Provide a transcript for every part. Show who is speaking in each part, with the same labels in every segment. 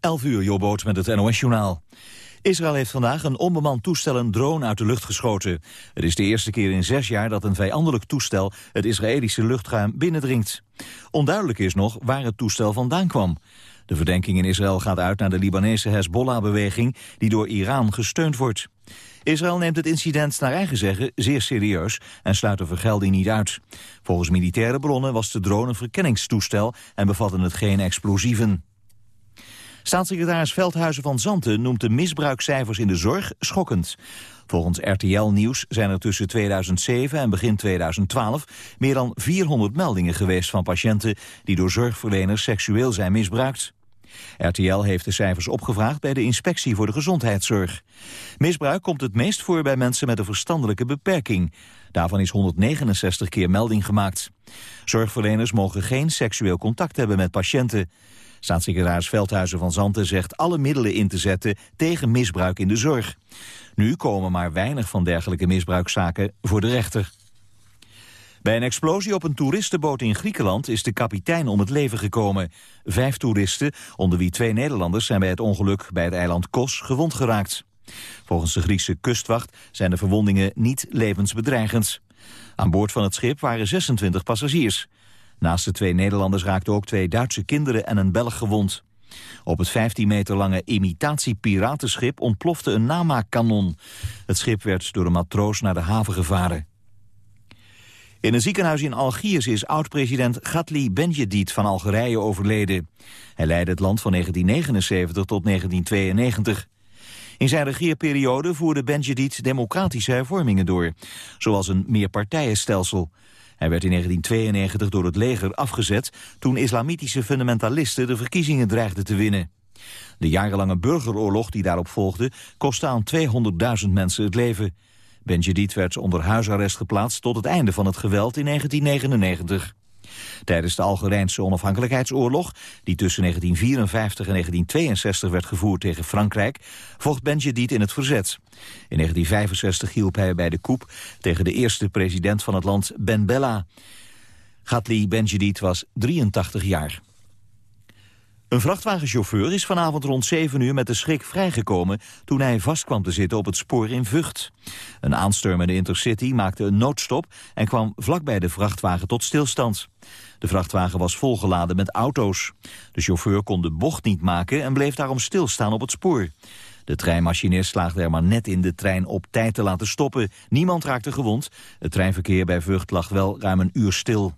Speaker 1: 11 uur, Jobboot met het NOS-journaal. Israël heeft vandaag een onbemand toestel een drone uit de lucht geschoten. Het is de eerste keer in zes jaar dat een vijandelijk toestel het Israëlische luchtruim binnendringt. Onduidelijk is nog waar het toestel vandaan kwam. De verdenking in Israël gaat uit naar de Libanese Hezbollah-beweging die door Iran gesteund wordt. Israël neemt het incident naar eigen zeggen zeer serieus en sluit de vergelding niet uit. Volgens militaire bronnen was de drone een verkenningstoestel en bevatte het geen explosieven. Staatssecretaris Veldhuizen van Zanten noemt de misbruikcijfers in de zorg schokkend. Volgens RTL Nieuws zijn er tussen 2007 en begin 2012 meer dan 400 meldingen geweest van patiënten die door zorgverleners seksueel zijn misbruikt. RTL heeft de cijfers opgevraagd bij de Inspectie voor de Gezondheidszorg. Misbruik komt het meest voor bij mensen met een verstandelijke beperking. Daarvan is 169 keer melding gemaakt. Zorgverleners mogen geen seksueel contact hebben met patiënten. Staatssecretaris Veldhuizen van Zanten zegt alle middelen in te zetten tegen misbruik in de zorg. Nu komen maar weinig van dergelijke misbruikzaken voor de rechter. Bij een explosie op een toeristenboot in Griekenland is de kapitein om het leven gekomen. Vijf toeristen, onder wie twee Nederlanders, zijn bij het ongeluk bij het eiland Kos gewond geraakt. Volgens de Griekse kustwacht zijn de verwondingen niet levensbedreigend. Aan boord van het schip waren 26 passagiers. Naast de twee Nederlanders raakten ook twee Duitse kinderen en een Belg gewond. Op het 15 meter lange imitatie-piratenschip ontplofte een namaakkanon. Het schip werd door een matroos naar de haven gevaren. In een ziekenhuis in Algiers is oud-president Gatli Benjedid van Algerije overleden. Hij leidde het land van 1979 tot 1992. In zijn regeerperiode voerde Benjedid democratische hervormingen door, zoals een meerpartijenstelsel. Hij werd in 1992 door het leger afgezet toen islamitische fundamentalisten de verkiezingen dreigden te winnen. De jarenlange burgeroorlog die daarop volgde kostte aan 200.000 mensen het leven. Benjedid werd onder huisarrest geplaatst tot het einde van het geweld in 1999. Tijdens de Algerijnse onafhankelijkheidsoorlog, die tussen 1954 en 1962 werd gevoerd tegen Frankrijk, vocht Benjedid in het verzet. In 1965 hielp hij bij de coup tegen de eerste president van het land, Ben Bella. Gatli Benjedid was 83 jaar. Een vrachtwagenchauffeur is vanavond rond 7 uur met de schrik vrijgekomen toen hij vast kwam te zitten op het spoor in Vught. Een aansturmende intercity maakte een noodstop en kwam vlakbij de vrachtwagen tot stilstand. De vrachtwagen was volgeladen met auto's. De chauffeur kon de bocht niet maken en bleef daarom stilstaan op het spoor. De treinmachinist slaagde er maar net in de trein op tijd te laten stoppen. Niemand raakte gewond. Het treinverkeer bij Vught lag wel ruim een uur stil.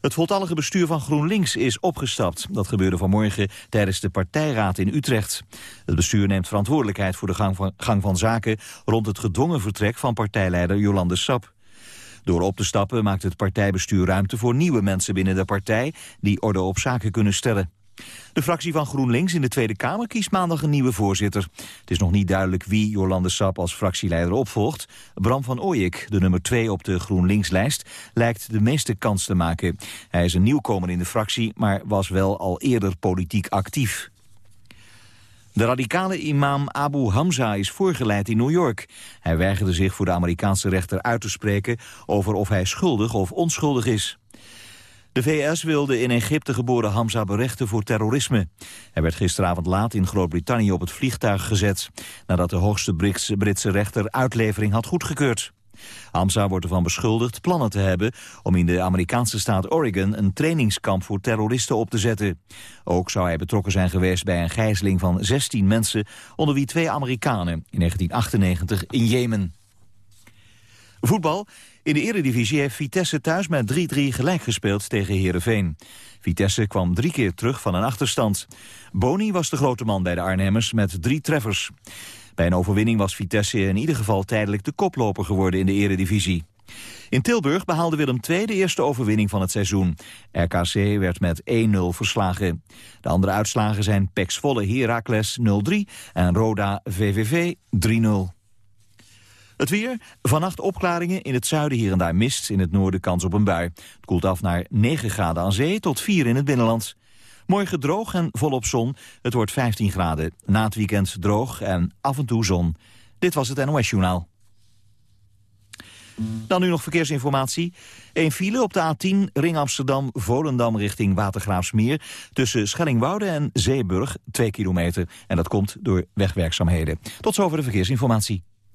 Speaker 1: Het voltallige bestuur van GroenLinks is opgestapt. Dat gebeurde vanmorgen tijdens de partijraad in Utrecht. Het bestuur neemt verantwoordelijkheid voor de gang van, gang van zaken... rond het gedwongen vertrek van partijleider Jolande Sap. Door op te stappen maakt het partijbestuur ruimte voor nieuwe mensen binnen de partij... die orde op zaken kunnen stellen. De fractie van GroenLinks in de Tweede Kamer kiest maandag een nieuwe voorzitter. Het is nog niet duidelijk wie Jolande Sap als fractieleider opvolgt. Bram van Ooyek, de nummer 2 op de GroenLinks-lijst, lijkt de meeste kans te maken. Hij is een nieuwkomer in de fractie, maar was wel al eerder politiek actief. De radicale imam Abu Hamza is voorgeleid in New York. Hij weigerde zich voor de Amerikaanse rechter uit te spreken over of hij schuldig of onschuldig is. De VS wilde in Egypte geboren Hamza berechten voor terrorisme. Hij werd gisteravond laat in Groot-Brittannië op het vliegtuig gezet... nadat de hoogste Britse rechter uitlevering had goedgekeurd. Hamza wordt ervan beschuldigd plannen te hebben om in de Amerikaanse staat Oregon een trainingskamp voor terroristen op te zetten. Ook zou hij betrokken zijn geweest bij een gijzeling van 16 mensen, onder wie twee Amerikanen in 1998 in Jemen. Voetbal. In de eredivisie heeft Vitesse thuis met 3-3 gelijk gespeeld tegen Heerenveen. Vitesse kwam drie keer terug van een achterstand. Boni was de grote man bij de Arnhemmers met drie treffers. Bij een overwinning was Vitesse in ieder geval tijdelijk de koploper geworden in de eredivisie. In Tilburg behaalde Willem II de eerste overwinning van het seizoen. RKC werd met 1-0 verslagen. De andere uitslagen zijn Pex Volle Heracles 0-3 en Roda VVV 3-0. Het weer, vannacht opklaringen, in het zuiden hier en daar mist, in het noorden kans op een bui. Het koelt af naar 9 graden aan zee tot 4 in het binnenland. Morgen droog en volop zon, het wordt 15 graden. Na het weekend droog en af en toe zon. Dit was het NOS Journaal. Dan nu nog verkeersinformatie. Een file op de A10, Ring Amsterdam-Volendam richting Watergraafsmeer... tussen Schellingwoude en Zeeburg, 2 kilometer. En dat komt door wegwerkzaamheden. Tot zover de verkeersinformatie.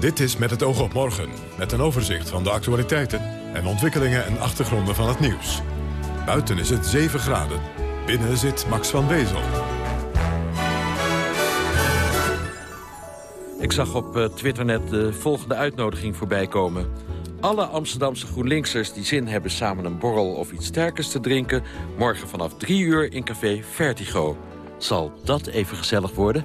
Speaker 2: Dit is Met het oog op morgen, met een overzicht van de actualiteiten en ontwikkelingen en achtergronden van het nieuws. Buiten is het 7 graden, binnen zit Max van Wezel.
Speaker 3: Ik zag op eh, Twitter net de volgende uitnodiging voorbij komen. Alle Amsterdamse GroenLinksers die zin hebben samen een borrel of iets sterkers te drinken... morgen vanaf drie uur in café Vertigo. Zal dat even gezellig worden?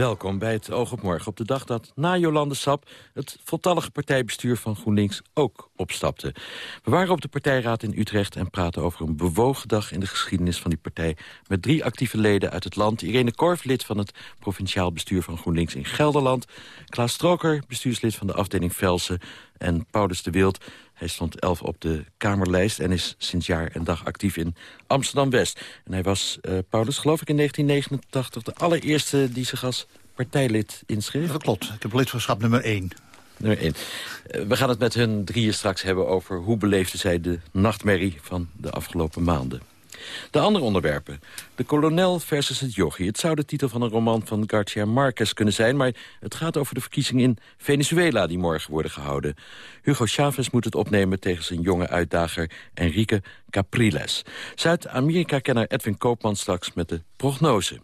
Speaker 3: Welkom bij het Oog op Morgen op de dag dat na Jolande Sap... het voltallige partijbestuur van GroenLinks ook opstapte. We waren op de partijraad in Utrecht en praten over een bewogen dag... in de geschiedenis van die partij met drie actieve leden uit het land. Irene Korf, lid van het provinciaal bestuur van GroenLinks in Gelderland. Klaas Stroker, bestuurslid van de afdeling Velsen. En Paulus de Wild, hij stond 11 op de Kamerlijst en is sinds jaar en dag actief in Amsterdam-West. En hij was, uh, Paulus, geloof ik in 1989 de allereerste die zich als partijlid inschreef.
Speaker 4: Dat klopt. Ik heb lidmaatschap nummer 1.
Speaker 3: Nummer 1. Uh, we gaan het met hun drieën straks hebben over hoe beleefden zij de nachtmerrie van de afgelopen maanden. De andere onderwerpen. De kolonel versus het yogi. Het zou de titel van een roman van Garcia Marquez kunnen zijn... maar het gaat over de verkiezingen in Venezuela die morgen worden gehouden. Hugo Chavez moet het opnemen tegen zijn jonge uitdager Enrique Capriles. Zuid-Amerika-kenner Edwin Koopman straks met de prognose.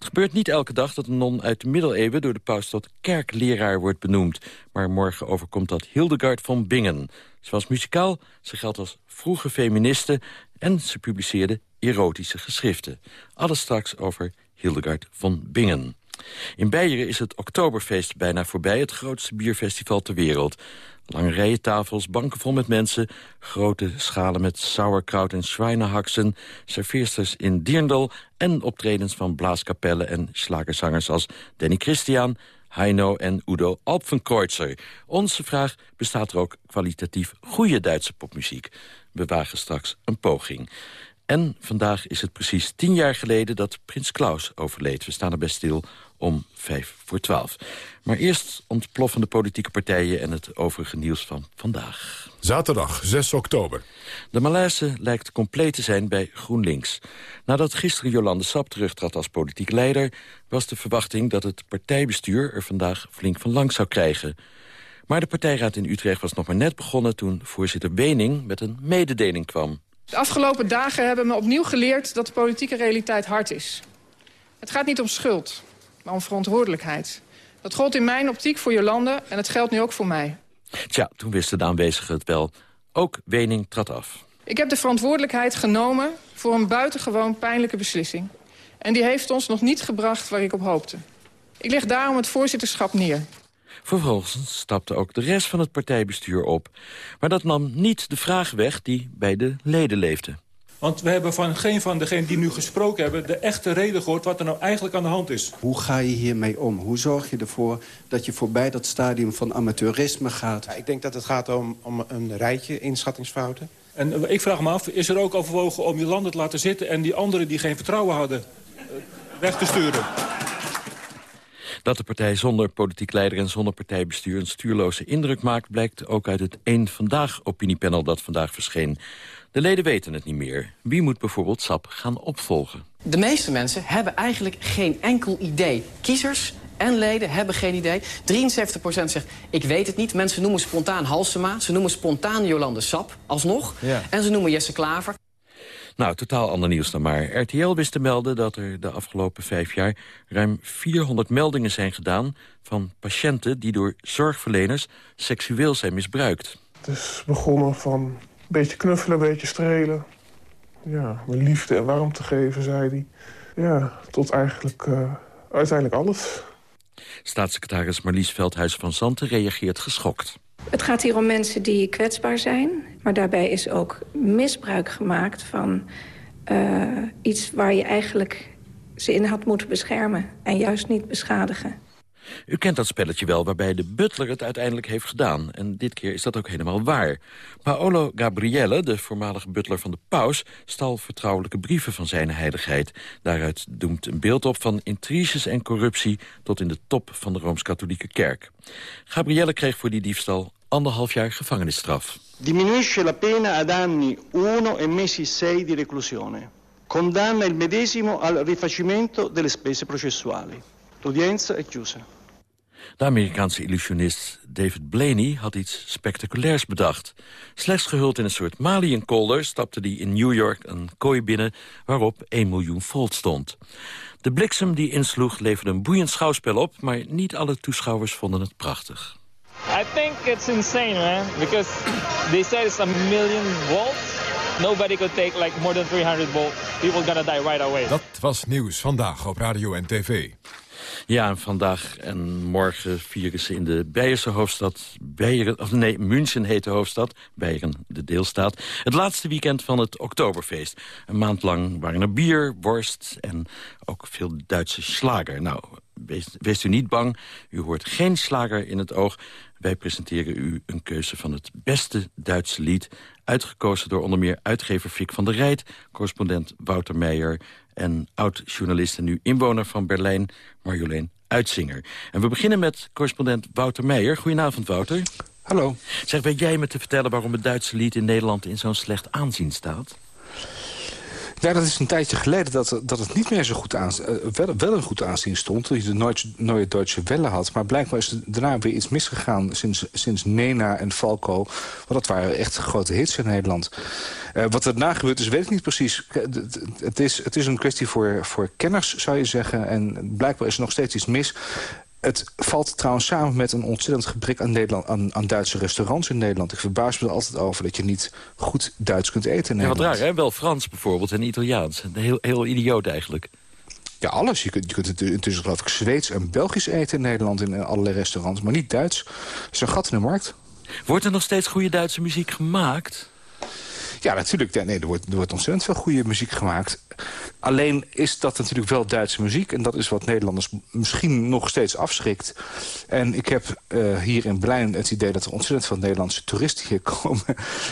Speaker 3: Het gebeurt niet elke dag dat een non uit de middeleeuwen... door de paus tot kerkleraar wordt benoemd. Maar morgen overkomt dat Hildegard van Bingen. Ze was muzikaal, ze geldt als vroege feministe... en ze publiceerde erotische geschriften. Alles straks over Hildegard van Bingen. In Beieren is het Oktoberfeest bijna voorbij, het grootste bierfestival ter wereld. Lange rijen tafels, banken vol met mensen... grote schalen met sauerkraut en schwijnenhaksen... serveersters in Dierndal... en optredens van blaaskapellen en slagerzangers als Danny Christian... Heino en Udo Alpfenkreuzer. Onze vraag bestaat er ook kwalitatief goede Duitse popmuziek. We wagen straks een poging. En vandaag is het precies tien jaar geleden dat Prins Klaus overleed. We staan er best stil om vijf voor twaalf. Maar eerst ontploffende politieke partijen en het overige nieuws van vandaag.
Speaker 2: Zaterdag 6 oktober.
Speaker 3: De malaise lijkt compleet te zijn bij GroenLinks. Nadat gisteren Jolande Sap terugtrad als politiek leider... was de verwachting dat het partijbestuur er vandaag flink van langs zou krijgen. Maar de partijraad in Utrecht was nog maar net begonnen... toen voorzitter Wening met een mededeling kwam.
Speaker 5: De afgelopen dagen hebben me opnieuw geleerd dat de politieke realiteit hard is. Het gaat niet om schuld, maar om verantwoordelijkheid. Dat gold in mijn optiek voor Jolande en het geldt nu ook voor mij.
Speaker 3: Tja, toen wisten de aanwezigen het wel. Ook Wening trad af.
Speaker 5: Ik heb de verantwoordelijkheid genomen voor een buitengewoon pijnlijke beslissing. En die heeft ons nog niet gebracht waar ik op hoopte. Ik leg daarom het voorzitterschap neer.
Speaker 3: Vervolgens stapte ook de rest van het partijbestuur op. Maar dat nam niet de vraag weg die bij de leden leefde.
Speaker 6: Want we hebben van geen van degenen die nu gesproken hebben... de echte reden gehoord wat er nou eigenlijk aan de hand is.
Speaker 7: Hoe ga je hiermee om? Hoe zorg je ervoor dat je voorbij dat stadium van amateurisme gaat?
Speaker 8: Ja, ik denk dat het gaat om, om een rijtje inschattingsfouten.
Speaker 6: En ik vraag me af, is er ook overwogen om landen te laten zitten... en die anderen die geen vertrouwen hadden eh, weg te sturen?
Speaker 3: Dat de partij zonder politiek leider en zonder partijbestuur... een stuurloze indruk maakt, blijkt ook uit het één Vandaag opiniepanel dat vandaag verscheen. De leden weten het niet meer. Wie moet bijvoorbeeld SAP gaan opvolgen?
Speaker 9: De meeste mensen hebben eigenlijk geen enkel idee. Kiezers en leden hebben geen idee. 73% zegt, ik weet het niet. Mensen noemen spontaan Halsema. Ze noemen spontaan Jolande Sap, alsnog. Ja. En ze noemen Jesse Klaver.
Speaker 3: Nou, totaal ander nieuws dan maar. RTL wist te melden dat er de afgelopen vijf jaar... ruim 400 meldingen zijn gedaan van patiënten... die door zorgverleners seksueel zijn misbruikt.
Speaker 10: Het is begonnen van een beetje knuffelen, een beetje strelen. Ja, me liefde en warmte geven, zei hij. Ja, tot eigenlijk uh, uiteindelijk alles.
Speaker 3: Staatssecretaris Marlies Veldhuis van Zanten reageert geschokt.
Speaker 11: Het gaat hier om mensen die kwetsbaar zijn. Maar daarbij is ook misbruik gemaakt van uh, iets waar je eigenlijk ze in had moeten beschermen. En juist niet beschadigen.
Speaker 3: U kent dat spelletje wel waarbij de butler het uiteindelijk heeft gedaan. En dit keer is dat ook helemaal waar. Paolo Gabriele, de voormalige butler van de paus... stal vertrouwelijke brieven van zijn heiligheid. Daaruit doemt een beeld op van intriges en corruptie... tot in de top van de Rooms-Katholieke Kerk. Gabrielle kreeg voor die diefstal anderhalf jaar gevangenisstraf.
Speaker 12: Diminuisce la pena ad anni 1 e mesi 6 di reclusione. Condanna il medesimo al rifacimento delle spese processuali. L'udienza è chiusa.
Speaker 3: De Amerikaanse illusionist David Blaney had iets spectaculairs bedacht. Slechts gehuld in een soort maliënkolder stapte hij in New York een kooi binnen... waarop 1 miljoen volt stond. De bliksem die insloeg leverde een boeiend schouwspel op... maar niet alle toeschouwers vonden het prachtig.
Speaker 13: I think it's insane, man. Because they said it's a million volts. Nobody could take like more than 300 volts. People gonna die right away.
Speaker 2: Dat was nieuws vandaag op radio en tv.
Speaker 3: Ja, en vandaag en morgen vieren ze in de Beierse hoofdstad... Beieren, of nee, München heet de hoofdstad, Beieren de deelstaat... het laatste weekend van het Oktoberfeest. Een maand lang waren er bier, worst en ook veel Duitse slager. Nou, wees, u niet bang, u hoort geen slager in het oog... Wij presenteren u een keuze van het beste Duitse lied... uitgekozen door onder meer uitgever Fik van der Rijt... correspondent Wouter Meijer en oud-journalist en nu inwoner van Berlijn, Marjolein Uitzinger. En we beginnen met correspondent Wouter Meijer. Goedenavond, Wouter.
Speaker 14: Hallo.
Speaker 3: Zeg, weet jij me te vertellen waarom het Duitse lied in Nederland in zo'n slecht aanzien staat?
Speaker 14: Ja, dat is een tijdje geleden dat, dat het niet meer zo goed aan, uh, wel, wel, een goed aanzien stond. Dat je de Neue Deutsche Welle had. Maar blijkbaar is er daarna weer iets misgegaan sinds, sinds Nena en Falco. Want dat waren echt grote hits in Nederland. Uh, wat er daarna gebeurd is, weet ik niet precies. Het is, het is een kwestie voor, voor kenners, zou je zeggen. En blijkbaar is er nog steeds iets mis. Het valt trouwens samen met een ontzettend gebrek aan, Nederland, aan, aan Duitse restaurants in Nederland. Ik verbaas me er altijd over dat je niet goed Duits kunt eten in Nederland.
Speaker 3: Ja, wat raar, hè? Wel Frans bijvoorbeeld en Italiaans. Heel, heel idioot eigenlijk.
Speaker 14: Ja, alles. Je kunt, je kunt intussen geloof ik Zweeds en Belgisch eten in Nederland in allerlei restaurants. Maar niet Duits. Dat is een gat in de markt.
Speaker 3: Wordt er nog steeds goede Duitse muziek gemaakt?
Speaker 14: Ja, natuurlijk. Nee, er, wordt, er wordt ontzettend veel goede muziek gemaakt. Alleen is dat natuurlijk wel Duitse muziek. En dat is wat Nederlanders misschien nog steeds afschrikt. En ik heb uh, hier in Berlijn het idee dat er ontzettend veel Nederlandse toeristen hier komen.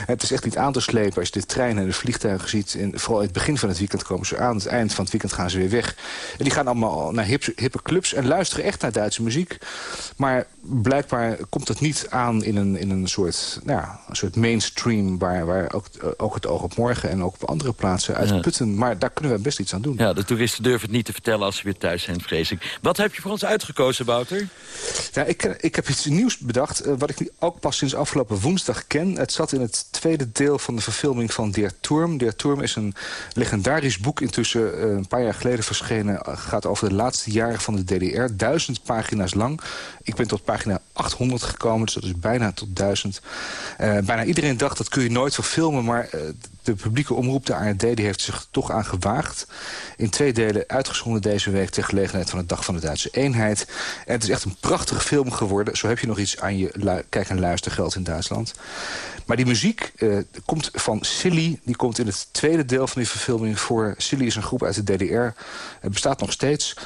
Speaker 14: het is echt niet aan te slepen als je de treinen en de vliegtuigen ziet. En vooral in het begin van het weekend komen ze aan. Het eind van het weekend gaan ze weer weg. En die gaan allemaal naar hip, hippe clubs en luisteren echt naar Duitse muziek. Maar blijkbaar komt het niet aan in een, in een, soort, nou ja, een soort mainstream... waar, waar ook, ook het oog op morgen en ook op andere plaatsen uitputten. Ja. Maar daar kunnen we best iets aan doen.
Speaker 3: Ja, de toeristen durven het niet te vertellen als ze weer thuis zijn, vrees ik. Wat heb je voor ons uitgekozen, Wouter?
Speaker 14: Ja, ik, ik heb iets nieuws bedacht, uh, wat ik ook pas sinds afgelopen woensdag ken. Het zat in het tweede deel van de verfilming van Der Turm. Der Turm is een legendarisch boek, intussen uh, een paar jaar geleden verschenen. gaat over de laatste jaren van de DDR, duizend pagina's lang. Ik ben tot pagina 800 gekomen, dus dat is bijna tot duizend. Uh, bijna iedereen dacht, dat kun je nooit verfilmen, maar de publieke omroep, de ARD, die heeft zich toch aan gewaagd. In twee delen uitgezonden deze week ter gelegenheid van de Dag van de Duitse Eenheid. En het is echt een prachtige film geworden. Zo heb je nog iets aan je kijk- en luistergeld in Duitsland. Maar die muziek uh, komt van Silly. Die komt in het tweede deel van die verfilming voor. Silly is een groep uit de DDR. Het bestaat nog steeds.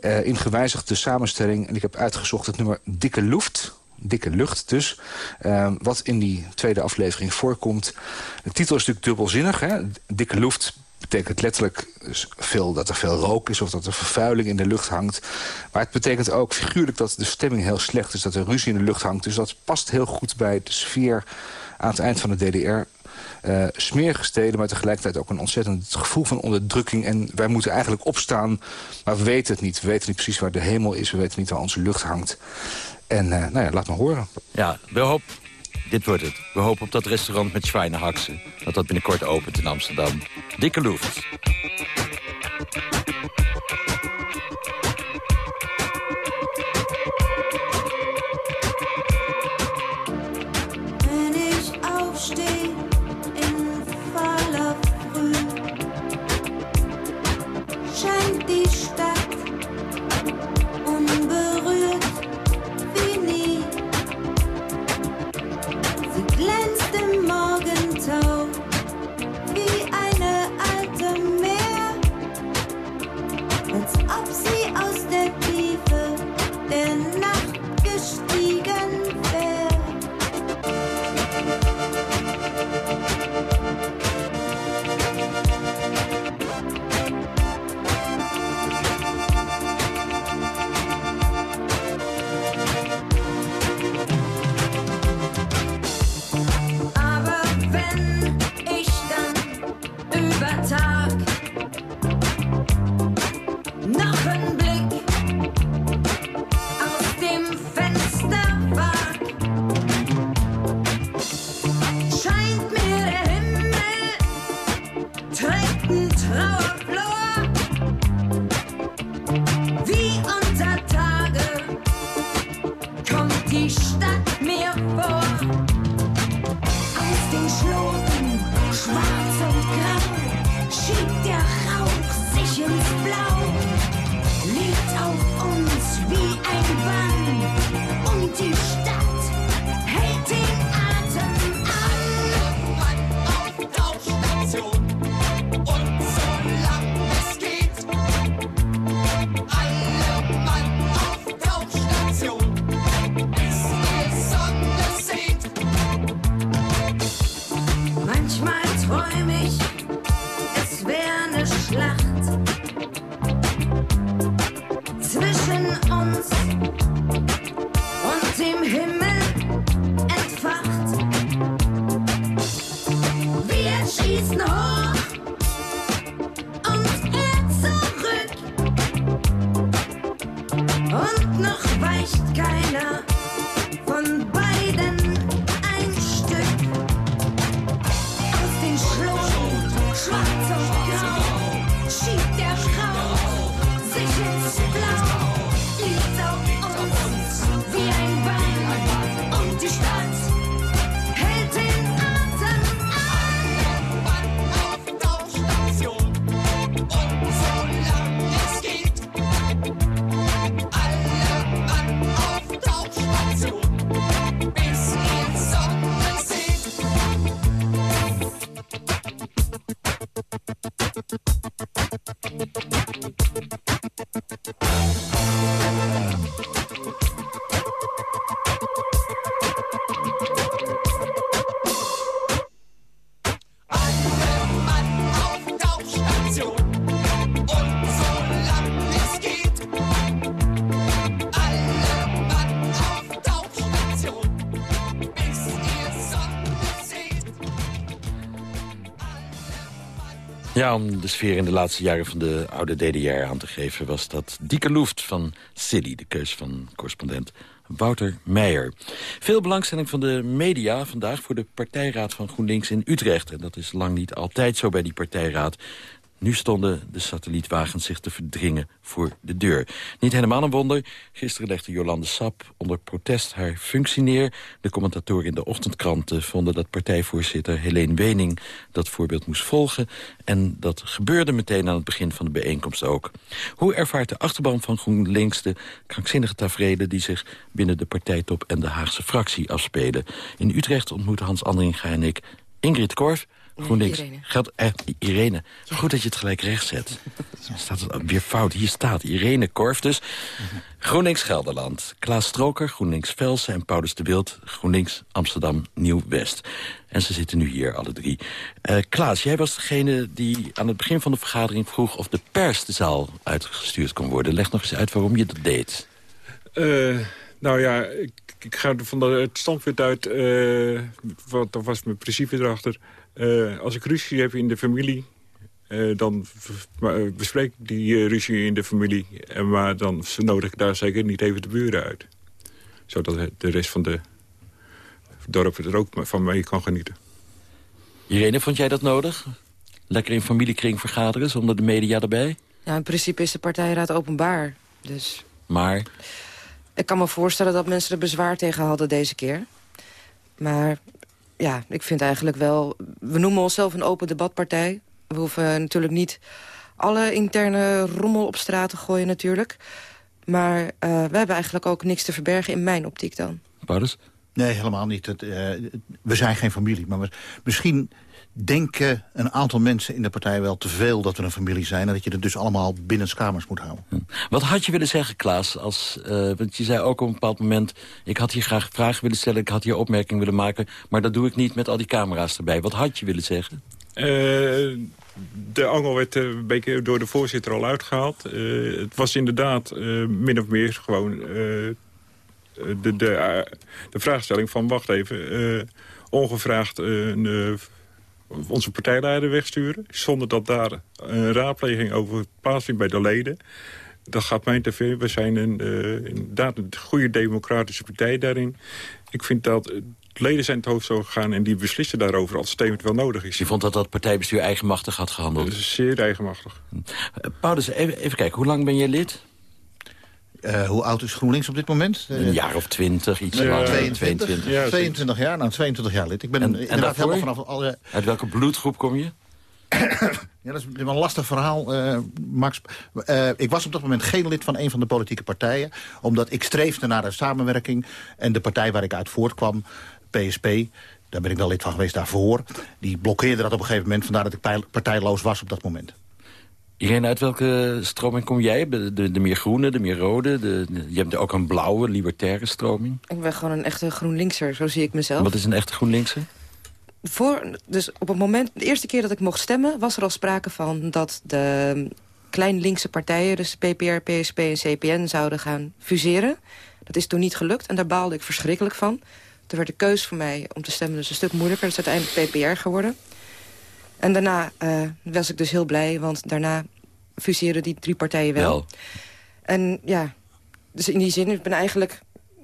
Speaker 14: Uh, in gewijzigde samenstelling. En ik heb uitgezocht het nummer Dikke Luft dikke lucht dus. Uh, wat in die tweede aflevering voorkomt. De titel is natuurlijk dubbelzinnig. Hè? Dikke lucht betekent letterlijk veel, dat er veel rook is... of dat er vervuiling in de lucht hangt. Maar het betekent ook figuurlijk dat de stemming heel slecht is... dat er ruzie in de lucht hangt. Dus dat past heel goed bij de sfeer aan het eind van de DDR... Uh, steden, maar tegelijkertijd ook een ontzettend gevoel van onderdrukking. En wij moeten eigenlijk opstaan, maar we weten het niet. We weten niet precies waar de hemel is, we weten niet waar onze lucht hangt. En uh, nou ja, laat me horen.
Speaker 3: Ja, we hopen, dit wordt het. We hopen op dat restaurant met Schweinehaksen. Dat dat binnenkort opent in Amsterdam. Dikke
Speaker 15: scheint die I know.
Speaker 3: Ja, om de sfeer in de laatste jaren van de oude DDR aan te geven... was dat Dieke Loeft van Silly, de keus van correspondent Wouter Meijer. Veel belangstelling van de media vandaag voor de partijraad van GroenLinks in Utrecht. En dat is lang niet altijd zo bij die partijraad. Nu stonden de satellietwagens zich te verdringen voor de deur. Niet helemaal een wonder. Gisteren legde Jolande Sap onder protest haar functie neer. De commentatoren in de ochtendkranten vonden dat partijvoorzitter Helene Wening dat voorbeeld moest volgen. En dat gebeurde meteen aan het begin van de bijeenkomst ook. Hoe ervaart de achterban van GroenLinks de krankzinnige tafereelen die zich binnen de partijtop en de Haagse fractie afspelen? In Utrecht ontmoeten Hans Andringa en ik Ingrid Korf, GroenLinks.
Speaker 16: Irene.
Speaker 3: Geld, eh, Irene. Goed dat je het gelijk recht zet. staat het weer fout. Hier staat Irene Korf dus. GroenLinks Gelderland. Klaas Stroker, GroenLinks Velsen en Paulus de Wild. GroenLinks Amsterdam Nieuw-West. En ze zitten nu hier, alle drie. Eh, Klaas, jij was degene die aan het begin van de vergadering vroeg... of de pers de zaal uitgestuurd kon worden. Leg nog eens uit waarom je dat deed.
Speaker 6: Eh, nou ja, ik, ik ga er van de, het standpunt uit, eh want dat was mijn principe erachter. Eh, als ik ruzie heb in de familie, eh, dan eh, bespreek ik die ruzie in de familie. En, maar dan nodig ik daar zeker niet even de buren uit. Zodat de rest van de dorp er ook van mee kan genieten.
Speaker 3: Irene, vond jij dat nodig? Lekker in familiekring vergaderen zonder de media erbij?
Speaker 16: Ja, in principe is de partijraad openbaar. Dus
Speaker 3: Maar
Speaker 16: ik kan me voorstellen dat mensen er bezwaar tegen hadden deze keer. Maar ja, ik vind eigenlijk wel... We noemen onszelf een open debatpartij. We hoeven natuurlijk niet alle interne rommel op straat te gooien natuurlijk. Maar eh, we hebben eigenlijk ook niks te verbergen in mijn optiek dan.
Speaker 3: Paulus?
Speaker 4: Nee, helemaal niet. Het, eh, we zijn geen familie. Maar misschien denken een aantal mensen in de partij wel te veel dat we een familie zijn... en dat je het dus allemaal binnen kamers moet houden.
Speaker 3: Wat had je willen zeggen, Klaas? Als, eh, want je zei ook op een bepaald moment... ik had hier graag vragen willen stellen, ik had hier opmerkingen willen maken... maar dat doe ik niet met al die camera's erbij. Wat had je willen zeggen?
Speaker 6: Eh, de angel werd eh, een beetje door de voorzitter al uitgehaald. Eh, het was inderdaad eh, min of meer gewoon eh, de, de, de vraagstelling van... wacht even, eh, ongevraagd een, onze partijleider wegsturen... zonder dat daar een raadpleging over plaatsvindt bij de leden... dat gaat mij te ver. We zijn een, uh, inderdaad een goede democratische partij daarin. Ik vind dat leden zijn het hoofd zo gegaan en die beslissen daarover als het eventueel nodig is.
Speaker 3: Je vond dat dat partijbestuur eigenmachtig had gehandeld?
Speaker 6: Dat is zeer eigenmachtig.
Speaker 3: Uh, Paulus, even, even kijken, hoe lang ben je lid?
Speaker 4: Uh, hoe oud is GroenLinks op dit moment?
Speaker 3: Uh, een jaar of twintig, iets
Speaker 4: ja,
Speaker 3: langer.
Speaker 4: 22, 22, ja, 22 jaar, nou 22 jaar lid. Ik ben
Speaker 3: en,
Speaker 4: inderdaad helemaal vanaf... Al,
Speaker 3: Uit welke bloedgroep kom je?
Speaker 4: ja, dat is een lastig verhaal, uh, Max. Uh, ik was op dat moment geen lid van een van de politieke partijen. Omdat ik streefde naar een samenwerking. En de partij waar ik uit voortkwam, PSP... daar ben ik wel lid van geweest daarvoor... die blokkeerde dat op een gegeven moment. Vandaar dat ik partijloos was op dat moment.
Speaker 3: Irene, uit welke stroming kom jij? De, de, de meer groene, de meer rode? De, de, je hebt ook een blauwe, libertaire stroming.
Speaker 16: Ik ben gewoon een echte GroenLinkser, zo zie ik mezelf.
Speaker 3: Wat is een echte GroenLinkser?
Speaker 16: Voor, dus op het moment, de eerste keer dat ik mocht stemmen... was er al sprake van dat de klein linkse partijen... dus PPR, PSP en CPN zouden gaan fuseren. Dat is toen niet gelukt en daar baalde ik verschrikkelijk van. Toen werd de keus voor mij om te stemmen dus een stuk moeilijker. Dat is uiteindelijk PPR geworden. En daarna uh, was ik dus heel blij, want daarna fuseren die drie partijen wel.
Speaker 3: wel.
Speaker 16: En ja, dus in die zin, ik ben eigenlijk,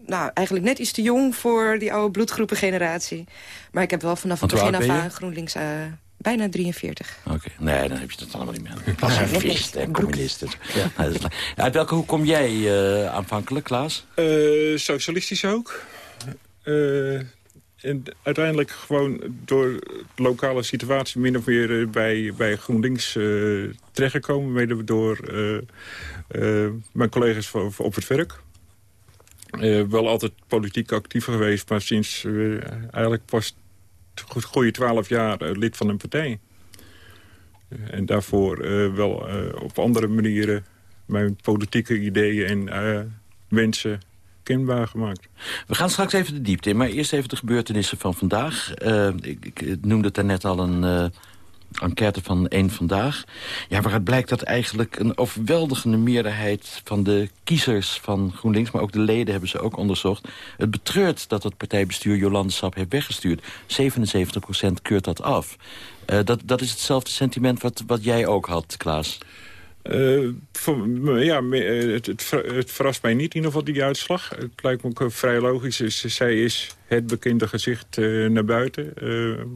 Speaker 16: nou, eigenlijk net iets te jong voor die oude bloedgroepengeneratie. Maar ik heb wel vanaf het begin af aan GroenLinks uh, bijna 43.
Speaker 3: Oké, okay. nee, dan heb je het allemaal niet meer. Pacifist en communisten. Ja. Uit welke hoek kom jij uh, aanvankelijk, Klaas?
Speaker 6: Uh, socialistisch ook. En uiteindelijk gewoon door de lokale situatie min of meer uh, bij, bij GroenLinks uh, terechtgekomen. Mede door uh, mijn collega's op het werk. wel altijd politiek actief geweest, maar sinds eigenlijk pas goed goede twaalf jaar lid van een partij. en daarvoor wel op andere manieren mijn politieke ideeën en wensen gemaakt.
Speaker 3: We gaan straks even de diepte in, maar eerst even de gebeurtenissen van vandaag. Uh, ik, ik, noemde het daarnet al een uh, enquête van één Vandaag. Ja, waaruit blijkt dat eigenlijk een overweldigende meerderheid... van de kiezers van GroenLinks, maar ook de leden hebben ze ook onderzocht... het betreurt dat het partijbestuur Jolande Sap heeft weggestuurd. 77% keurt dat af. Uh, dat, dat is hetzelfde sentiment wat, wat jij ook had, Klaas.
Speaker 6: Voor, ja, het, het, het, verrast mij niet in ieder geval die uitslag. Het lijkt me ook vrij logisch. Zij is het bekende gezicht naar buiten.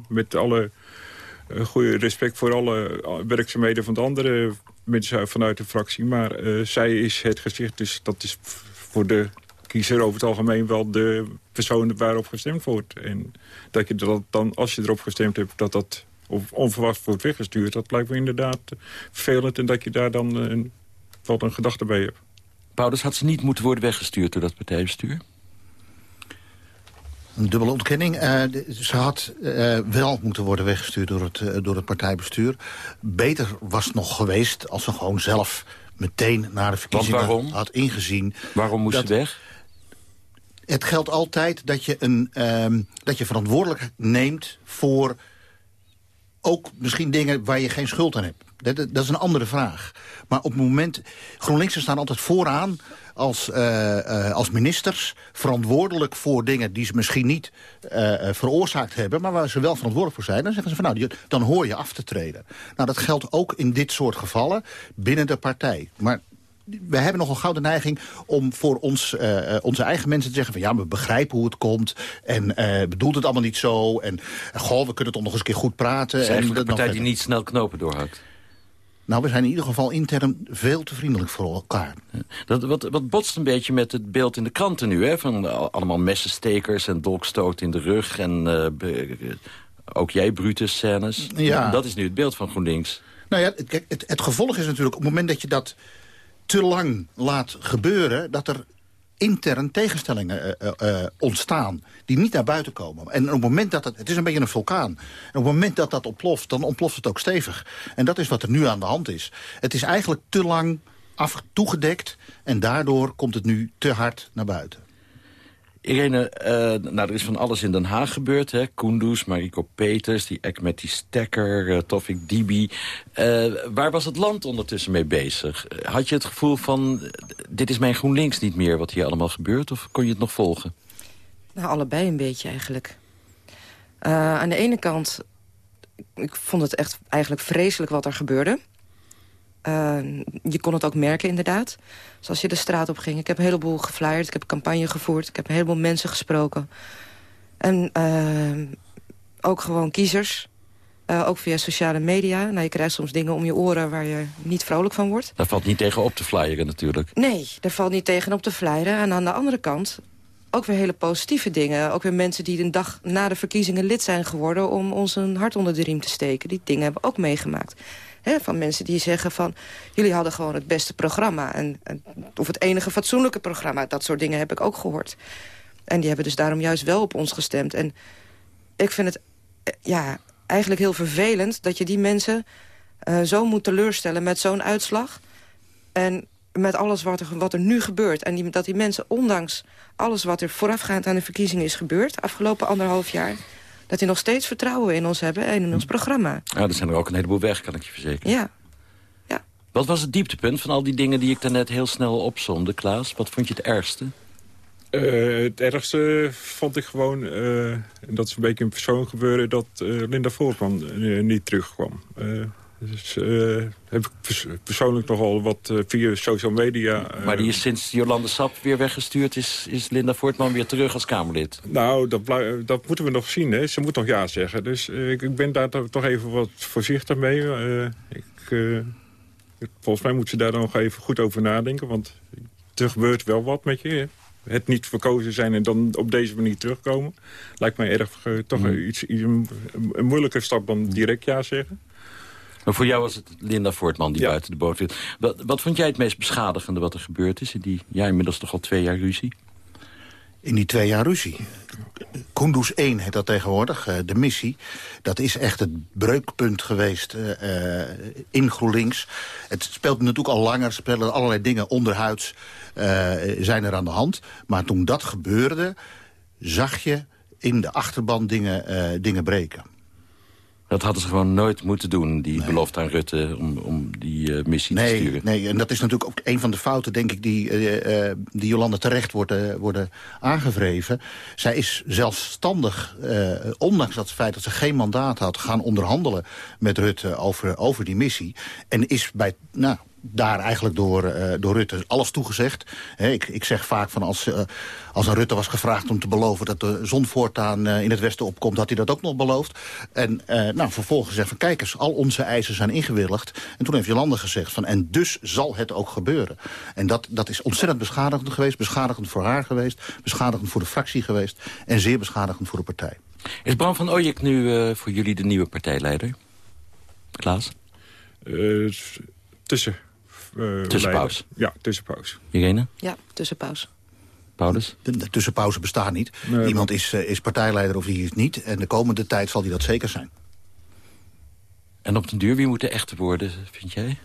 Speaker 6: Met alle goede respect voor alle werkzaamheden van de andere mensen vanuit de fractie. Maar zij is het gezicht, dus dat is voor de kiezer over het algemeen wel de persoon waarop gestemd wordt. En dat je dat dan, als je erop gestemd hebt, dat dat of onverwacht wordt weggestuurd... dat lijkt me inderdaad vervelend en dat je daar dan een, wat een gedachte bij hebt.
Speaker 3: Paulus, had ze niet moeten worden weggestuurd door dat partijbestuur?
Speaker 4: Een dubbele ontkenning. Uh, ze had uh, wel moeten worden weggestuurd door het, uh, door het partijbestuur. Beter was het nog geweest als ze gewoon zelf meteen naar de verkiezingen had ingezien.
Speaker 3: Waarom moest
Speaker 4: dat,
Speaker 3: ze weg?
Speaker 4: Het geldt altijd dat je, een, um, dat je verantwoordelijkheid neemt voor ook misschien dingen waar je geen schuld aan hebt. Dat, dat is een andere vraag. Maar op het moment... GroenLinks staan altijd vooraan als, uh, uh, als ministers... verantwoordelijk voor dingen die ze misschien niet uh, veroorzaakt hebben... maar waar ze wel verantwoordelijk voor zijn. Dan zeggen ze van nou, dan hoor je af te treden. Nou, dat geldt ook in dit soort gevallen binnen de partij. Maar we hebben nog een gouden neiging om voor ons, uh, onze eigen mensen te zeggen... van ja, we begrijpen hoe het komt en uh, bedoelt het allemaal niet zo... en goh, we kunnen toch nog eens een keer goed praten.
Speaker 3: Het eigenlijk een partij die niet snel knopen doorhakt.
Speaker 4: Nou, we zijn in ieder geval intern veel te vriendelijk voor elkaar.
Speaker 3: Dat, wat, wat botst een beetje met het beeld in de kranten nu, hè? Van allemaal messenstekers en dolkstoot in de rug... en ook jij, Brutus-scènes.
Speaker 4: Ja.
Speaker 3: Dat is nu het beeld van GroenLinks.
Speaker 4: Nou ja, het, het, het gevolg is natuurlijk... op het moment dat je dat te lang laat gebeuren... dat er intern tegenstellingen uh, uh, ontstaan die niet naar buiten komen. En op het moment dat het... Het is een beetje een vulkaan. En op het moment dat dat ontploft, dan ontploft het ook stevig. En dat is wat er nu aan de hand is. Het is eigenlijk te lang af toegedekt... en daardoor komt het nu te hard naar buiten.
Speaker 3: Irene, uh, nou, er is van alles in Den Haag gebeurd. Hè? Kunduz, Mariko Peters, die met die stekker, uh, Tofik Dibi. Uh, waar was het land ondertussen mee bezig? Had je het gevoel van, dit is mijn GroenLinks niet meer... wat hier allemaal gebeurt, of kon je het nog volgen?
Speaker 16: Nou, allebei een beetje eigenlijk. aan de ene kant ik vond het echt eigenlijk vreselijk wat er gebeurde. Uh, je kon het ook merken inderdaad. Dus als je de straat op ging. Ik heb een heleboel geflyerd, ik heb campagne gevoerd... ik heb een heleboel mensen gesproken. En uh, ook gewoon kiezers. Uh, ook via sociale media. Nou, je krijgt soms dingen om je oren waar je niet vrolijk van wordt.
Speaker 3: Daar valt niet tegen op te flyeren natuurlijk.
Speaker 16: Nee, daar valt niet tegen op te flyeren. En aan de andere kant ook weer hele positieve dingen. Ook weer mensen die een dag na de verkiezingen lid zijn geworden... om ons een hart onder de riem te steken. Die dingen hebben we ook meegemaakt. Van mensen die zeggen van... jullie hadden gewoon het beste programma. En, of het enige fatsoenlijke programma. Dat soort dingen heb ik ook gehoord. En die hebben dus daarom juist wel op ons gestemd. En ik vind het eh, ja, eigenlijk heel vervelend... dat je die mensen uh, zo moet teleurstellen met zo'n uitslag. En met alles wat er, wat er nu gebeurt. En dat die mensen, ondanks alles wat er voorafgaand aan de verkiezingen is gebeurd... afgelopen anderhalf jaar, dat die nog steeds vertrouwen in ons hebben en in ons programma.
Speaker 3: Ja, er zijn er ook een heleboel weg, kan ik je verzekeren.
Speaker 16: Ja. ja.
Speaker 3: Wat was het dieptepunt van al die dingen die ik daarnet heel snel opzomde, Klaas? Wat vond je het ergste?
Speaker 6: Uh, het ergste vond ik gewoon, uh, en dat is een beetje een persoon gebeuren... dat uh, Linda Voortman niet terugkwam. Dus uh, heb ik persoonlijk nogal wat uh, via social media...
Speaker 3: Uh, maar die is sinds Jolande Sap weer weggestuurd... is, is Linda Voortman weer terug als Kamerlid?
Speaker 6: Nou, dat, dat moeten we nog zien. Hè. Ze moet nog ja zeggen. Dus ik, ik, ben daar toch even wat voorzichtig mee. Ik, volgens mij moet ze daar nog even goed over nadenken. Want er gebeurt wel wat met je. Hè. Het niet verkozen zijn en dan op deze manier terugkomen. Lijkt mij erg toch mm. iets, iets, een, een moeilijke stap dan direct ja zeggen.
Speaker 3: Maar voor jou was het Linda Voortman die buiten de boot viel. Wat, wat vond jij het meest beschadigende wat er gebeurd is... in die ja, inmiddels toch al twee jaar ruzie?
Speaker 4: In die twee jaar ruzie. Kunduz 1 heet dat tegenwoordig, eh, de missie. Dat is echt het breukpunt geweest uh, in GroenLinks. Het speelt natuurlijk al langer, spelen allerlei dingen onderhuids... Uh, zijn er aan de hand. Maar toen dat gebeurde, zag je in de achterban dingen, dingen breken.
Speaker 3: Dat hadden ze gewoon nooit moeten doen, die belofte aan Rutte... om, om die uh, missie
Speaker 4: nee,
Speaker 3: te sturen.
Speaker 4: Nee, en dat is natuurlijk ook een van de fouten, denk ik... die, uh, uh, die Jolanda terecht worden, worden aangevreven. Zij is zelfstandig, ondanks dat feit dat ze geen mandaat had... gaan onderhandelen met Rutte over, over die missie. En is bij... Nou, daar eigenlijk door, uh, door Rutte alles toegezegd. He, ik, ik zeg vaak van als, uh, als een Rutte was gevraagd om te beloven... dat de zon voortaan uh, in het westen opkomt, had hij dat ook nog beloofd. En nou, vervolgens zeggen van kijk eens, al onze eisen zijn ingewilligd. En toen heeft Jolande gezegd van en dus zal het ook gebeuren. En dat, dat is ontzettend beschadigend geweest. Beschadigend voor haar geweest, beschadigend voor de fractie geweest... en zeer beschadigend voor de partij.
Speaker 3: Is Bram van Ooyek nu voor jullie de nieuwe partijleider? Klaas?
Speaker 6: tussen
Speaker 3: uh, tussenpauze.
Speaker 6: Ja, tussenpauze.
Speaker 3: Irene?
Speaker 16: Ja, tussenpauze.
Speaker 3: Paulus?
Speaker 4: De, de tussenpauze bestaat niet. Nee, Iemand is, uh, is partijleider of die is niet. En de komende tijd zal die dat zeker zijn.
Speaker 3: En op den duur, wie moet de echte worden, vind jij?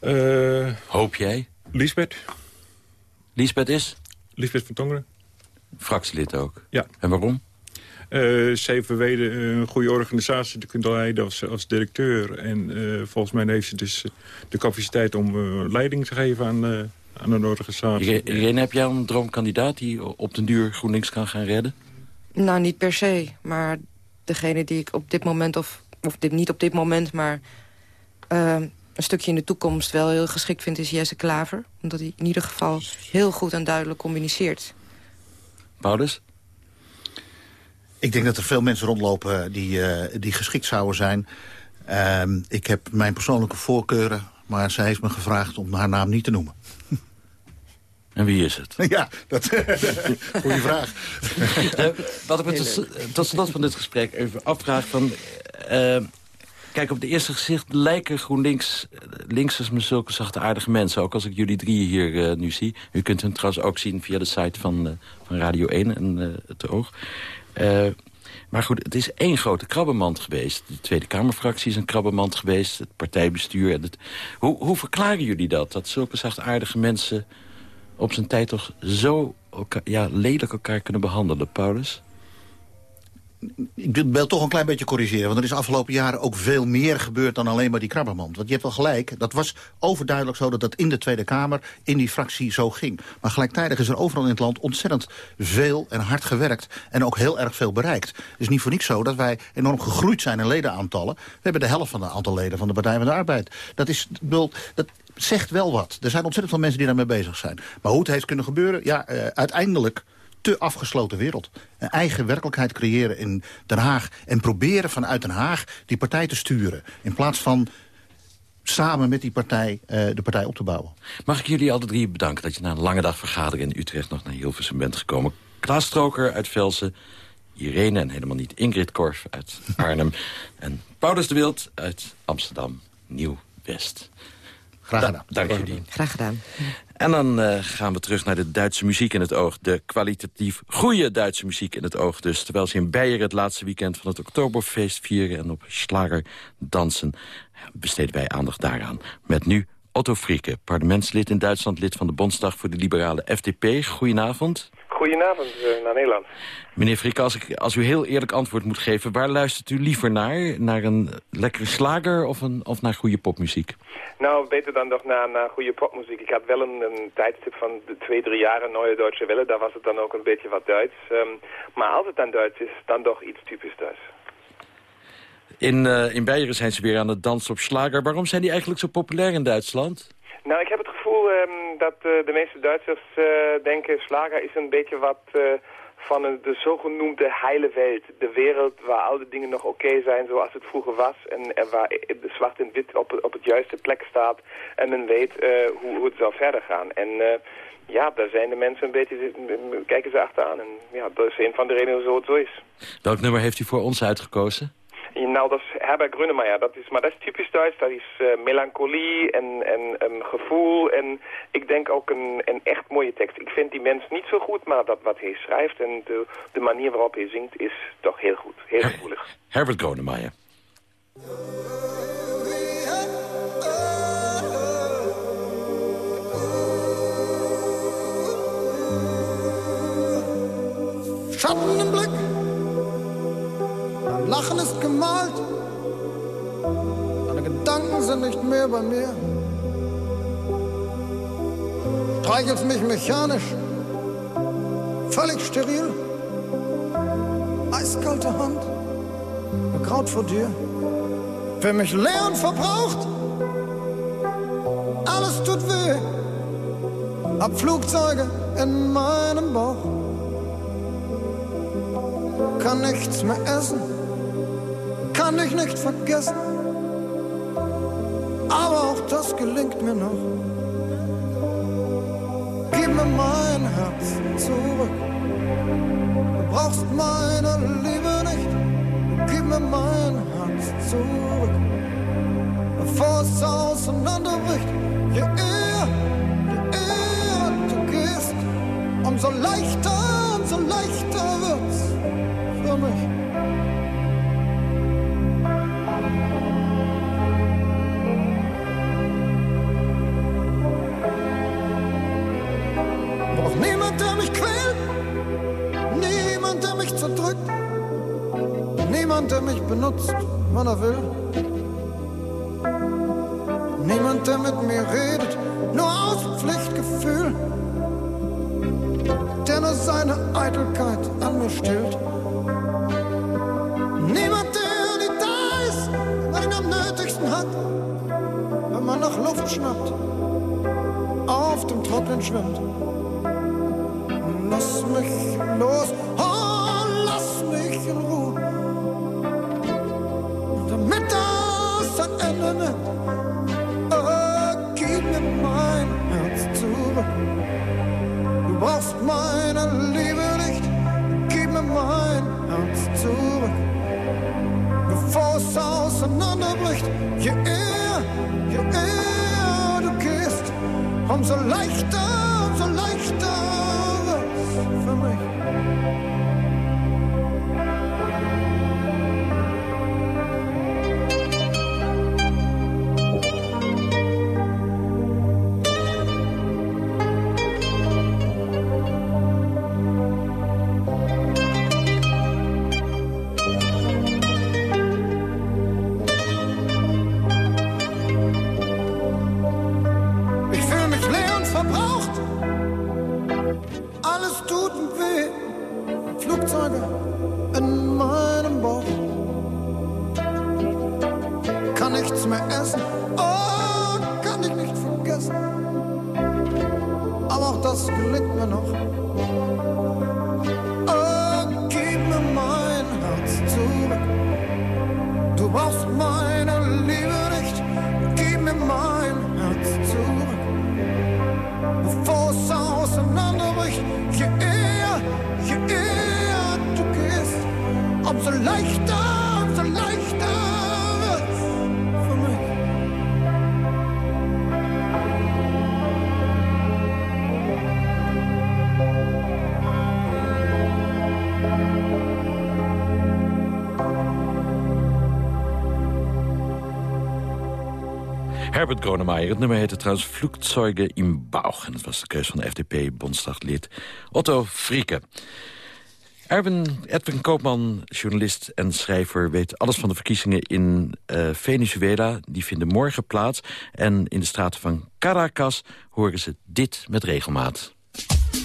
Speaker 6: Uh,
Speaker 3: Hoop jij?
Speaker 6: Lisbeth.
Speaker 3: Lisbeth is?
Speaker 6: Lisbeth van Tongeren.
Speaker 3: Fractielid ook?
Speaker 6: Ja.
Speaker 3: En waarom?
Speaker 6: Uh, ze heeft bewezen een goede organisatie te kunnen leiden als, als directeur. En uh, volgens mij heeft ze dus de capaciteit om uh, leiding te geven aan, aan een organisatie.
Speaker 3: Irene, heb jij een droomkandidaat die op den duur GroenLinks kan gaan redden?
Speaker 16: Nou, niet per se. Maar degene die ik op dit moment, of, of dit, niet op dit moment... maar een stukje in de toekomst wel heel geschikt vind, is Jesse Klaver. Omdat hij in ieder geval heel goed en duidelijk communiceert.
Speaker 3: Paulus?
Speaker 4: Ik denk dat er veel mensen rondlopen die, uh, die geschikt zouden zijn. Uh, ik heb mijn persoonlijke voorkeuren, maar zij heeft me gevraagd om haar naam niet te noemen.
Speaker 3: En wie is het?
Speaker 4: Ja, dat goede vraag.
Speaker 3: uh, wat ik me tot, tot slot van dit gesprek even afvraag van... Uh, kijk, op de eerste gezicht lijken GroenLinks linksers me zulke zachtaardige mensen. Ook als ik jullie drie hier uh, nu zie. U kunt hen trouwens ook zien via de site van, uh, van Radio 1 en uh, het oog. Uh, maar goed, het is één grote krabbenmand geweest. De Tweede Kamerfractie is een krabbenmand geweest. Het partijbestuur. En het... Hoe, hoe verklaren jullie dat? Dat zulke zachtaardige mensen op zijn tijd toch zo ja, lelijk elkaar kunnen behandelen, Paulus?
Speaker 4: Ik wil toch een klein beetje corrigeren. Want er is afgelopen jaren ook veel meer gebeurd dan alleen maar die krabbermand. Want je hebt wel gelijk, dat was overduidelijk zo dat dat in de Tweede Kamer, in die fractie zo ging. Maar gelijktijdig is er overal in het land ontzettend veel en hard gewerkt. En ook heel erg veel bereikt. Het is niet voor niks zo dat wij enorm gegroeid zijn in ledenaantallen. We hebben de helft van de aantal leden van de Partij van de Arbeid. Dat is, dat zegt wel wat. Er zijn ontzettend veel mensen die daarmee bezig zijn. Maar hoe het heeft kunnen gebeuren, ja, uh, uiteindelijk te afgesloten wereld. Een eigen werkelijkheid creëren in Den Haag. En proberen vanuit Den Haag die partij te sturen. In plaats van samen met die partij uh, de partij op te bouwen.
Speaker 3: Mag ik jullie alle drie bedanken dat je na een lange dag vergadering in Utrecht nog naar Hilversum bent gekomen. Klaas Stroker uit Velsen, Irene en helemaal niet Ingrid Korf uit Arnhem... en Paulus de Wild uit Amsterdam Nieuw-West.
Speaker 4: Graag gedaan.
Speaker 3: Da dank jullie.
Speaker 16: Graag gedaan.
Speaker 3: En dan uh, gaan we terug naar de Duitse muziek in het oog. De kwalitatief goede Duitse muziek in het oog dus. Terwijl ze in Beieren het laatste weekend van het Oktoberfeest vieren... en op Schlager dansen, besteden wij aandacht daaraan. Met nu Otto Frieke, parlementslid in Duitsland... lid van de Bondsdag voor de liberale FDP. Goedenavond.
Speaker 17: Goedenavond uh, naar Nederland.
Speaker 3: Meneer Frieke, als, ik, als u heel eerlijk antwoord moet geven... waar luistert u liever naar? Naar een lekkere slager of, een, of naar goede popmuziek?
Speaker 17: Nou, beter dan nog naar, naar goede popmuziek. Ik had wel een, een tijdstip van de twee, drie jaar een Neue Deutsche Welle. Daar was het dan ook een beetje wat Duits. Um, maar als het dan Duits is, dan toch iets typisch Duits.
Speaker 3: In, uh, in Beieren zijn ze weer aan het dansen op slager. Waarom zijn die eigenlijk zo populair in Duitsland?
Speaker 17: Nou, ik heb het gevoel um, dat uh, de meeste Duitsers uh, denken... slager is een beetje wat van een, de zogenoemde heile welt. De wereld waar al die dingen nog oké zijn zoals het vroeger was. En, waar zwart en wit op, op het juiste plek staat. En men weet uh, hoe, hoe het zal verder gaan. En uh, ja, daar zijn de mensen een beetje, kijken ze achteraan. En ja, dat is een van de redenen zo het zo is.
Speaker 3: Welk nummer heeft u voor ons uitgekozen?
Speaker 17: Nou, dat is Herbert Grönemeyer. Dat is, maar dat is typisch Duits. Dat is uh, melancholie en, en een gevoel. En ik denk ook een, een echt mooie tekst. Ik vind die mens niet zo goed, maar dat wat hij schrijft en de, de manier waarop hij zingt is toch heel goed. Heel gevoelig.
Speaker 3: Herbert Grönemeyer.
Speaker 18: Schatten Lachen ist gemalt, deine Gedanken sind nicht mehr bei mir. Streichelst mich mechanisch, völlig steril. Eiskalte Hand, begraut vor dir. Für mich leer und verbraucht, alles tut weh. Hab Flugzeuge in meinem Bauch, kann nichts mehr essen kann ich nicht vergessen. Aber auch das gelingt mir noch. Gib mir mein Herz zurück. Du brauchst meine Liebe nicht. Gib mir mein Herz zurück. Bevor es auseinanderbricht, je eher, je eher du gehst, umso leichter, umso leichter wird's für mich. Niemand, der mich benutzt, wann er will. Niemand, der mit mir redet, nur aus Pflichtgefühl. Der nur seine Eitelkeit an mir stillt. Niemand, der nicht da ist, wenn ihn am nötigsten hat. Wenn man nach Luft schnappt, auf dem Trocknen schwimmt. Lass mich los,
Speaker 3: Herbert. Het nummer heette trouwens Vloekzeugen im Bauch. En dat was de keus van de FDP-bondsdaglid Otto Frieke. Erwin, Edwin Koopman, journalist en schrijver... weet alles van de verkiezingen in eh, Venezuela. Die vinden morgen plaats. En in de straten van Caracas horen ze dit met regelmaat.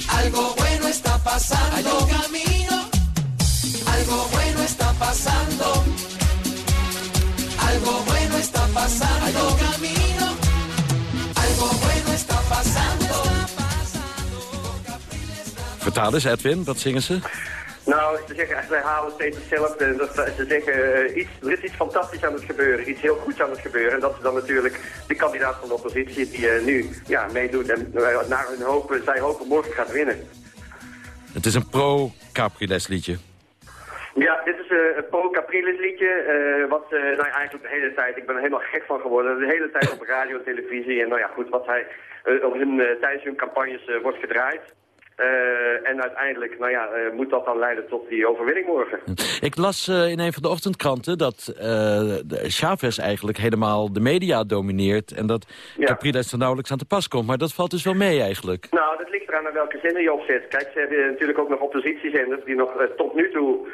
Speaker 15: Algo bueno está pasando. Algo bueno está pasando. Algo bueno está pasando.
Speaker 3: Vertaal eens, Edwin, wat zingen ze?
Speaker 19: Nou, ze zeggen, zij halen steeds hetzelfde. Dat, ze ze zeggen, eh, iets, er is iets fantastisch aan het gebeuren, iets heel goeds aan het gebeuren. En dat is dan natuurlijk de kandidaat van de oppositie die eh, nu ja, meedoet en eh, naar hun hopen, zij hopen morgen gaat winnen.
Speaker 3: Het is een pro-Capriles liedje.
Speaker 19: Ja, dit is eh, een Pro Capriles liedje, eh, wat eh, nou eigenlijk de hele tijd, ik ben er helemaal gek van geworden, de hele tijd op radio televisie. En nou ja, goed, wat hij op hun, tijdens hun campagnes wordt gedraaid. Eh, en uiteindelijk, nou ja, eh, moet dat dan leiden tot die overwinning morgen.
Speaker 3: Ik las eh, in een van de ochtendkranten dat Chavez eigenlijk helemaal de media domineert... en dat Capriles er nauwelijks aan te pas komt. Maar dat valt dus wel mee eigenlijk.
Speaker 19: Nou, dat ligt eraan naar welke zender je opzet. Kijk, ze hebben natuurlijk ook nog oppositiezenders die nog tot nu toe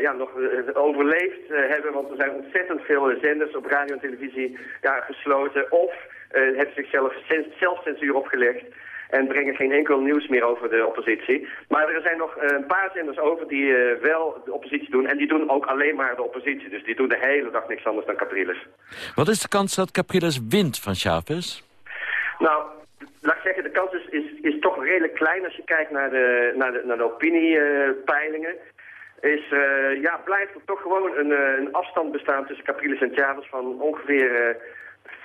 Speaker 19: ja, nog overleefd hebben. Want er zijn ontzettend veel zenders op radio en televisie ja, gesloten. Of hebben zichzelf cens- zelfcensuur opgelegd. En brengen geen enkel nieuws meer over de oppositie. Maar er zijn nog eh, een paar zenders over die eh, wel de oppositie doen. En die doen ook alleen maar de oppositie. Dus die doen de hele dag niks anders dan Capriles.
Speaker 3: Wat is de kans dat Capriles wint van Chavez?
Speaker 19: Nou, laat ik zeggen, de kans is, is, is toch redelijk klein als je kijkt naar de, naar de, naar de opiniepeilingen. is, eh, ja, blijft er toch gewoon een, een afstand bestaan tussen Capriles en Chavez van ongeveer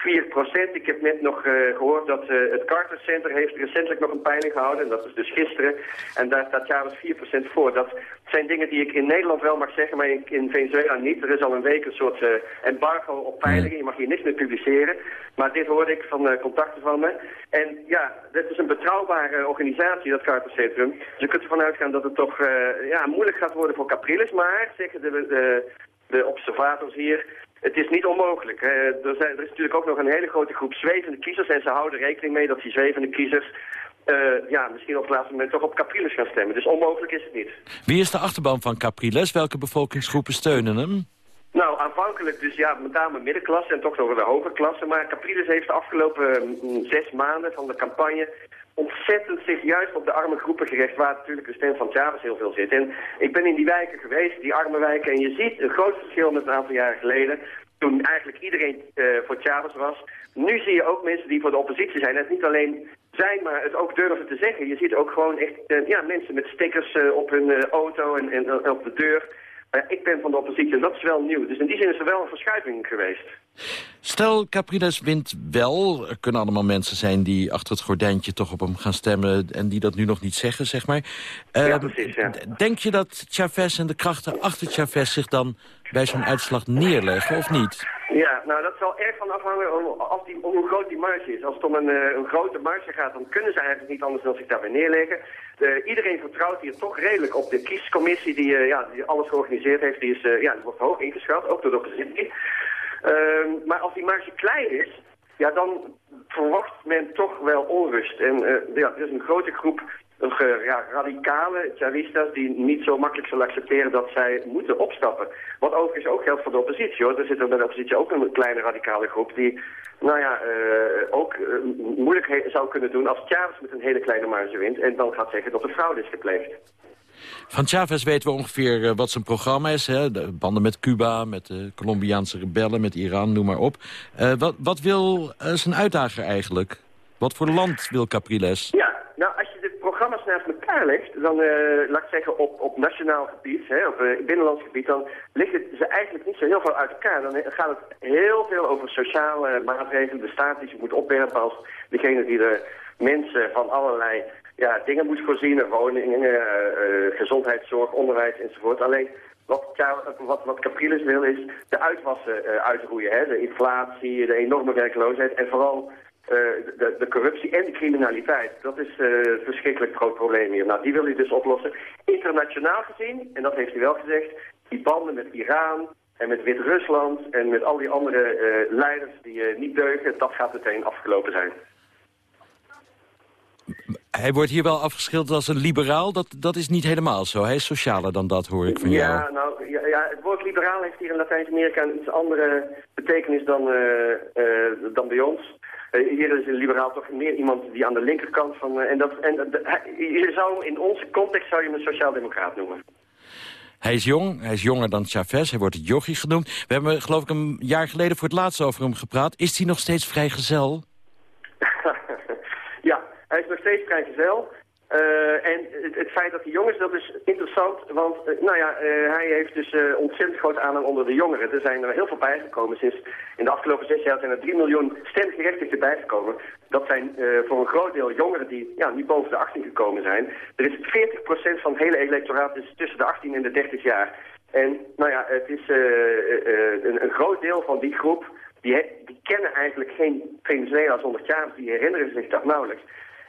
Speaker 19: 4%. Ik heb net nog eh, gehoord dat eh, het Carter Center heeft recentelijk nog een peiling gehouden. En dat is dus gisteren. En daar staat Chavez 4% voor. Dat zijn dingen die ik in Nederland wel mag zeggen, maar in, Venezuela niet. Er is al een week een soort eh, embargo op peilingen. Je mag hier niks meer publiceren. Maar dit hoorde ik van contacten van me. En ja, dit is een betrouwbare organisatie, dat Carter Centrum. Dus je kunt ervan uitgaan dat het toch ja, moeilijk gaat worden voor Capriles. Maar, zeggen de, de, de observators hier, het is niet onmogelijk. Er, zijn, er is natuurlijk ook nog een hele grote groep zwevende kiezers. En ze houden rekening mee dat die zwevende kiezers... eh, ja, misschien op het laatste moment toch op Capriles gaan stemmen. Dus onmogelijk is het niet.
Speaker 3: Wie is de achterban van Capriles? Welke bevolkingsgroepen steunen hem?
Speaker 19: Nou, aanvankelijk dus ja, met name middenklasse en toch nog de hoge klasse. Maar Capriles heeft de afgelopen mm, zes maanden van de campagne ontzettend zich juist op de arme groepen gericht, waar natuurlijk de stem van Chavez heel veel zit. En ik ben in die wijken geweest, die arme wijken, en je ziet een groot verschil met een aantal jaren geleden, toen eigenlijk iedereen eh, voor Chavez was. Nu zie je ook mensen die voor de oppositie zijn. Het niet alleen zijn, maar het ook durven te zeggen. Je ziet ook gewoon echt eh, ja, mensen met stickers eh, op hun auto en, en op de deur. Maar ja, ik ben van de oppositie en dat is wel nieuw. Dus in die zin is er wel een verschuiving geweest.
Speaker 3: Stel, Capriles wint wel. Er kunnen allemaal mensen zijn die achter het gordijntje toch op hem gaan stemmen... en die dat nu nog niet zeggen, zeg maar.
Speaker 19: Ja,
Speaker 3: Eh,
Speaker 19: precies, ja.
Speaker 3: Denk je dat Chavez en de krachten achter Chavez zich dan bij zo'n uitslag neerleggen, of niet?
Speaker 19: Ja, nou dat zal erg van afhangen die, om hoe groot die marge is. Als het om een, eh, een grote marge gaat, dan kunnen ze eigenlijk niet anders dan zich daarbij neerleggen. De, iedereen vertrouwt hier toch redelijk op de kiescommissie die, eh, ja, die alles georganiseerd heeft. Die, is, eh, ja, die wordt hoog ingeschat, ook door de oppositie. Ehm, maar als die marge klein is, ja, dan verwacht men toch wel onrust. En eh, ja, er is een grote groep eh, ja, radicale Chavistas die niet zo makkelijk zullen accepteren dat zij moeten opstappen. Wat overigens ook geldt voor de oppositie hoor. Er zit er bij de oppositie ook een kleine radicale groep die nou ja, eh, ook eh, moeilijk zou kunnen doen als Chavez met een hele kleine marge wint en dan gaat zeggen dat er fraude is gepleegd.
Speaker 3: Van Chavez weten we ongeveer eh, wat zijn programma is. Hè? De banden met Cuba, met de Colombiaanse rebellen, met Iran, noem maar op. Wat, wat wil zijn uitdager eigenlijk? Wat voor land wil Capriles?
Speaker 19: Ja, nou, als je programma's naast elkaar legt, dan, eh, laat ik zeggen, op, op nationaal gebied, hè, op uh, binnenlands gebied, dan liggen ze eigenlijk niet zo heel veel uit elkaar. Dan eh, gaat het heel veel over sociale maatregelen, de staat die zich moet opwerpen als degene die de mensen van allerlei ja, dingen moet voorzien, woningen, eh, eh, gezondheidszorg, onderwijs enzovoort. Alleen wat, wat, wat Capriles wil is de uitwassen eh, uitroeien. Hè? De inflatie, de enorme werkloosheid en vooral eh, de, de corruptie en de criminaliteit. Dat is eh, een verschrikkelijk groot probleem hier. Nou, die wil hij dus oplossen. Internationaal gezien, en dat heeft hij wel gezegd, die banden met Iran en met Wit-Rusland en met al die andere eh, leiders die eh, niet deugen, dat gaat meteen afgelopen zijn.
Speaker 3: Hij wordt hier wel afgeschilderd als een liberaal. Dat, dat is niet helemaal zo. Hij is socialer dan dat, hoor ik van jou.
Speaker 19: Ja, nou, ja, ja, het woord liberaal heeft hier in Latijns-Amerika een iets andere betekenis dan, eh, eh, dan bij ons. Eh, hier is een liberaal toch meer iemand die aan de linkerkant van... eh, en dat, en, je zou in onze context zou je hem een sociaal-democraat noemen.
Speaker 3: Hij is jong, hij is jonger dan Chavez, hij wordt jochie genoemd. We hebben geloof ik een jaar geleden voor het laatst over hem gepraat. Is hij nog steeds vrijgezel?
Speaker 19: ja, hij is nog steeds vrijgezel. Eh en het, feit dat hij jong is, dat is interessant. Want eh, nou ja, eh, hij heeft dus ontzettend groot aanhang onder de jongeren. Er zijn er heel veel bijgekomen. Sinds in de afgelopen zes jaar zijn er 3 miljoen stemgerechtigden bijgekomen. Dat zijn voor een groot deel jongeren die ja, nu boven de 18 gekomen zijn. Er is 40% van het hele electoraat is tussen de 18 en de 30 jaar. En nou ja, het is een, een groot deel van die groep... Die, die kennen eigenlijk geen Venezuela zonder Chavez. Die herinneren zich dat nauwelijks.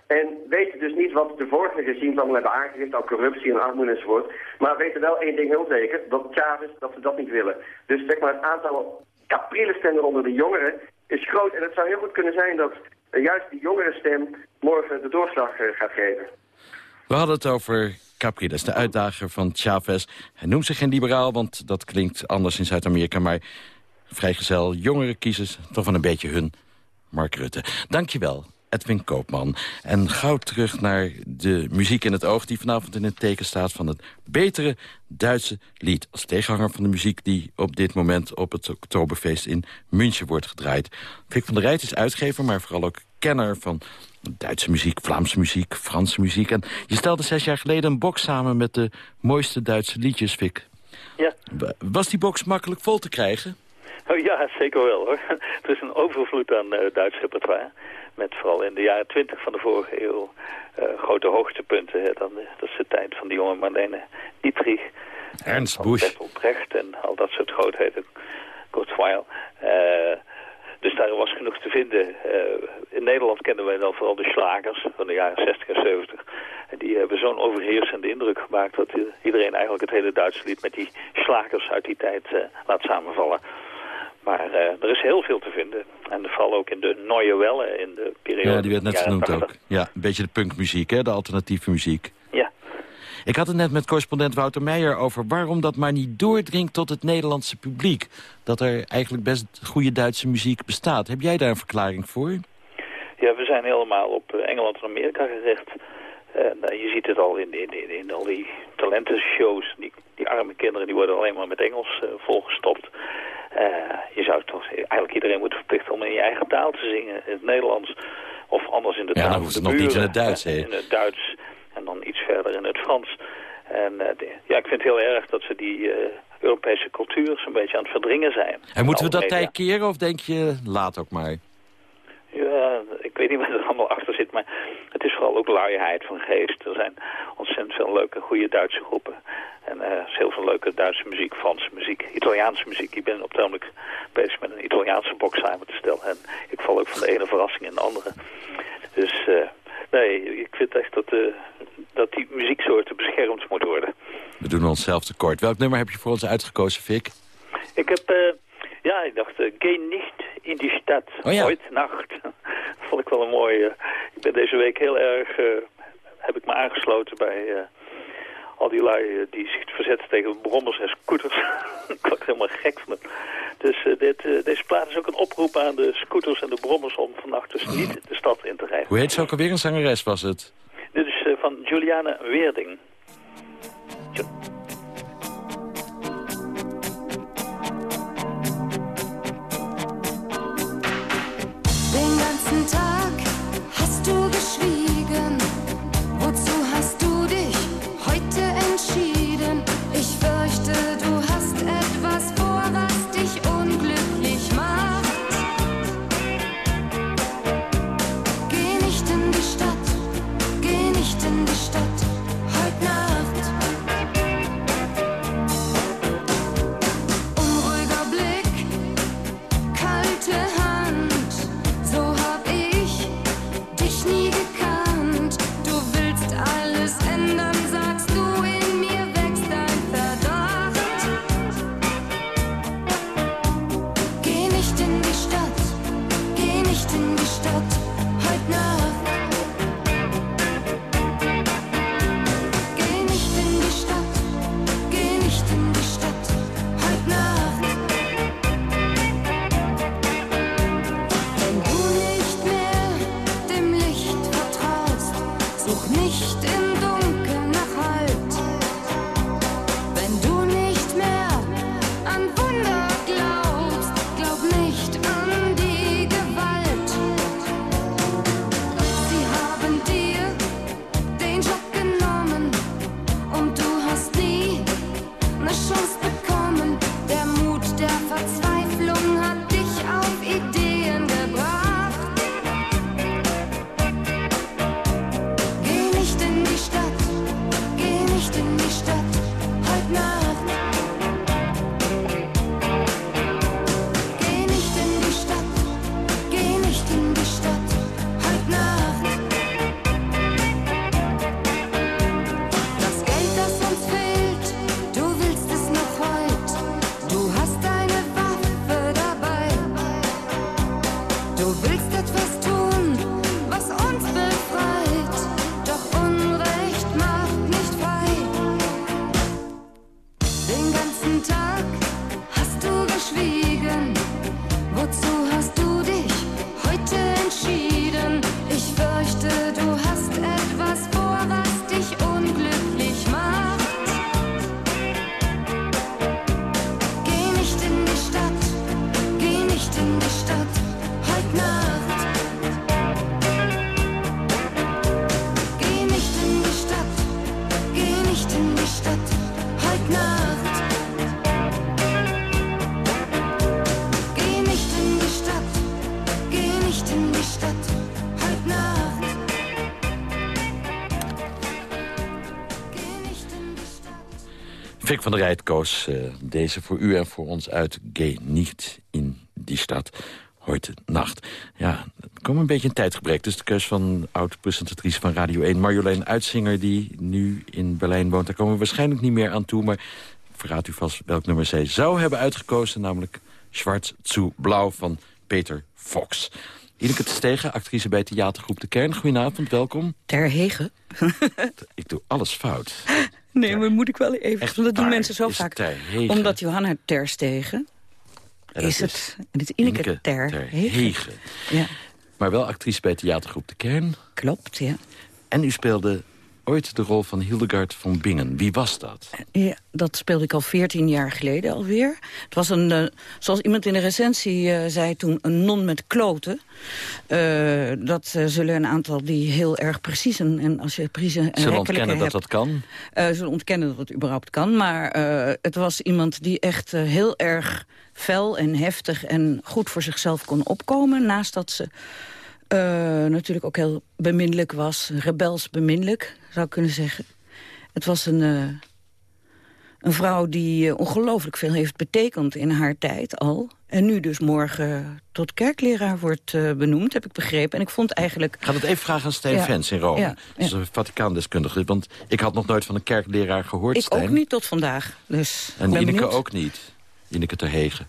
Speaker 19: En weten dus niet wat de vorige regimes allemaal hebben aangericht aan corruptie en armoede enzovoort. Maar weten wel één ding heel zeker, dat Chavez, dat ze dat niet willen. Dus zeg maar het aantal Capriles-stemmen onder de jongeren is groot. En het zou heel goed kunnen zijn dat eh, juist die jongerenstem morgen de doorslag eh, gaat geven.
Speaker 3: We hadden het over Capriles, de uitdager van Chavez. Hij noemt zich geen liberaal, want dat klinkt anders in Zuid-Amerika. Maar vrijgezel, jongere kiezers, toch wel een beetje hun. Mark Rutte. Dankjewel, Edwin Koopman. En gauw terug naar de muziek in het oog... die vanavond in het teken staat van het betere Duitse lied. Als tegenhanger van de muziek die op dit moment... op het Oktoberfeest in München wordt gedraaid. Fik van der Rijt is uitgever, maar vooral ook kenner van... Duitse muziek, Vlaamse muziek, Franse muziek. En je stelde zes jaar geleden een box samen met de mooiste Duitse liedjes, Fik.
Speaker 20: Ja.
Speaker 3: Was die box makkelijk vol te krijgen?
Speaker 20: Oh, ja, zeker wel hoor. Er is een overvloed aan eh, Duits repertoire. Met vooral in de jaren twintig van de vorige eeuw eh, grote hoogtepunten. Hè. Dan, eh, dat is de tijd van die jonge Marlene Dietrich.
Speaker 3: Ernst Busch.
Speaker 20: Brecht en al dat soort grootheden. Kurzweil. Eh dus daar was genoeg te vinden. In Nederland kennen wij dan vooral de slagers van de jaren 60 en 70. En die hebben zo'n overheersende indruk gemaakt... dat iedereen eigenlijk het hele Duitse lied met die slagers uit die tijd laat samenvallen. Maar eh, er is heel veel te vinden. En vooral ook in de Neue Welle, in de periode...
Speaker 3: Ja, die werd net genoemd
Speaker 20: 80.
Speaker 3: ook. Ja, een beetje de punkmuziek, hè, de alternatieve muziek.
Speaker 20: Ja.
Speaker 3: Ik had het net met correspondent Wouter Meijer over waarom dat maar niet doordringt tot het Nederlandse publiek. Dat er eigenlijk best goede Duitse muziek bestaat. Heb jij daar een verklaring voor?
Speaker 20: Ja, we zijn helemaal op eh, Engeland en Amerika gericht. Eh, je ziet het al in, in, in, in al die talentenshows. Die, die arme kinderen die worden alleen maar met Engels volgestopt. Eh, je zou toch eigenlijk iedereen moeten verplichten om in je eigen taal te zingen. In het Nederlands of anders in de
Speaker 3: Ja,
Speaker 20: taal
Speaker 3: dan
Speaker 20: van
Speaker 3: hoeft het nog niet in het Duits?
Speaker 20: In het Duits en dan iets verder in het Frans. En eh, de- ja, ik vind het heel erg dat ze die eh, Europese cultuur zo'n beetje aan het verdringen zijn.
Speaker 3: En moeten we dat
Speaker 20: media.
Speaker 3: tij keren of denk je, laat ook maar?
Speaker 20: Ja, ik weet niet wat er allemaal achter zit, maar is vooral ook luiheid van geest. Er zijn ontzettend veel leuke, goede Duitse groepen. En eh, er is heel veel leuke Duitse muziek, Franse muziek, Italiaanse muziek. Ik ben op het ogenblik bezig met een Italiaanse box samen te stellen. En ik val ook van de ene verrassing in de andere. Dus eh, nee, ik vind echt dat, eh, dat die muzieksoorten beschermd moeten worden.
Speaker 3: We doen onszelf tekort. Welk nummer heb je voor ons uitgekozen, Fik?
Speaker 20: Ik heb, ja, ik dacht, uh, Geh nicht in die stad,
Speaker 3: Oh ja.
Speaker 20: ooit nacht. Vond ik wel een mooie. Ben deze week heel erg, eh, heb ik me aangesloten bij eh, al die lui eh, die zich verzetten tegen brommers en scooters. ik word helemaal gek van. Dus eh, dit, deze plaat is ook een oproep aan de scooters en de brommers om vannacht dus niet de stad in te rijden.
Speaker 3: Hoe heet ze ook alweer? Een zangeres was het?
Speaker 20: Dit is van Juliane Weerding.
Speaker 3: нашу van der Rijt koos eh, deze voor u en voor ons uit Gay niet in die stad. Heute nacht. Ja, er komt een beetje een tijdgebrek. Dus de keus van oud-presentatrice van Radio 1, Marjolein Uitzinger... die nu in Berlijn woont. Daar komen we waarschijnlijk niet meer aan toe. Maar verraadt u vast welk nummer zij zou hebben uitgekozen. Namelijk Schwarz zu Blauw van Peter Fox. Ineke te Stegen, actrice bij theatergroep De Kern. Goedenavond, welkom.
Speaker 21: Ter Hege.
Speaker 3: Ik doe alles fout.
Speaker 21: Nee, maar moet ik wel even...
Speaker 3: Echt
Speaker 21: dat doen mensen zo
Speaker 3: is
Speaker 21: vaak. Omdat Johanna Ter Stegen...
Speaker 3: En dat
Speaker 21: is het... En het is Ineke,
Speaker 3: Ineke
Speaker 21: Ter. Ja,
Speaker 3: Maar wel actrice bij theatergroep De Kern.
Speaker 21: klopt, ja.
Speaker 3: En u speelde ooit de rol van Hildegard van Bingen. Wie was dat?
Speaker 21: Ja, dat speelde ik al 14 jaar geleden alweer. Het was een, eh, zoals iemand in de recensie eh, zei toen, een non met kloten. Eh, dat zullen een aantal die heel erg precies en, en als je precies en
Speaker 3: Zullen ontkennen dat
Speaker 21: hebt,
Speaker 3: dat kan?
Speaker 21: zullen ontkennen dat het überhaupt kan. Maar het was iemand die echt heel erg fel en heftig en goed voor zichzelf kon opkomen. Naast dat ze eh, natuurlijk ook heel beminnelijk was. Rebels beminnelijk, zou ik kunnen zeggen. Het was een, eh, een vrouw die eh, ongelooflijk veel heeft betekend in haar tijd al. En nu dus morgen tot kerkleraar wordt benoemd, heb ik begrepen. En ik vond eigenlijk...
Speaker 3: Ga het even vragen aan Steen
Speaker 21: Ja.
Speaker 3: Vens in Rome.
Speaker 21: Ja,
Speaker 3: Dat is een Vaticaandeskundige. Want ik had nog nooit van een kerkleraar gehoord,
Speaker 21: Ik
Speaker 3: Stijn.
Speaker 21: ook niet tot vandaag. Dus
Speaker 3: En Ineke
Speaker 21: benieuwd.
Speaker 3: ook niet. Ineke ter Hege.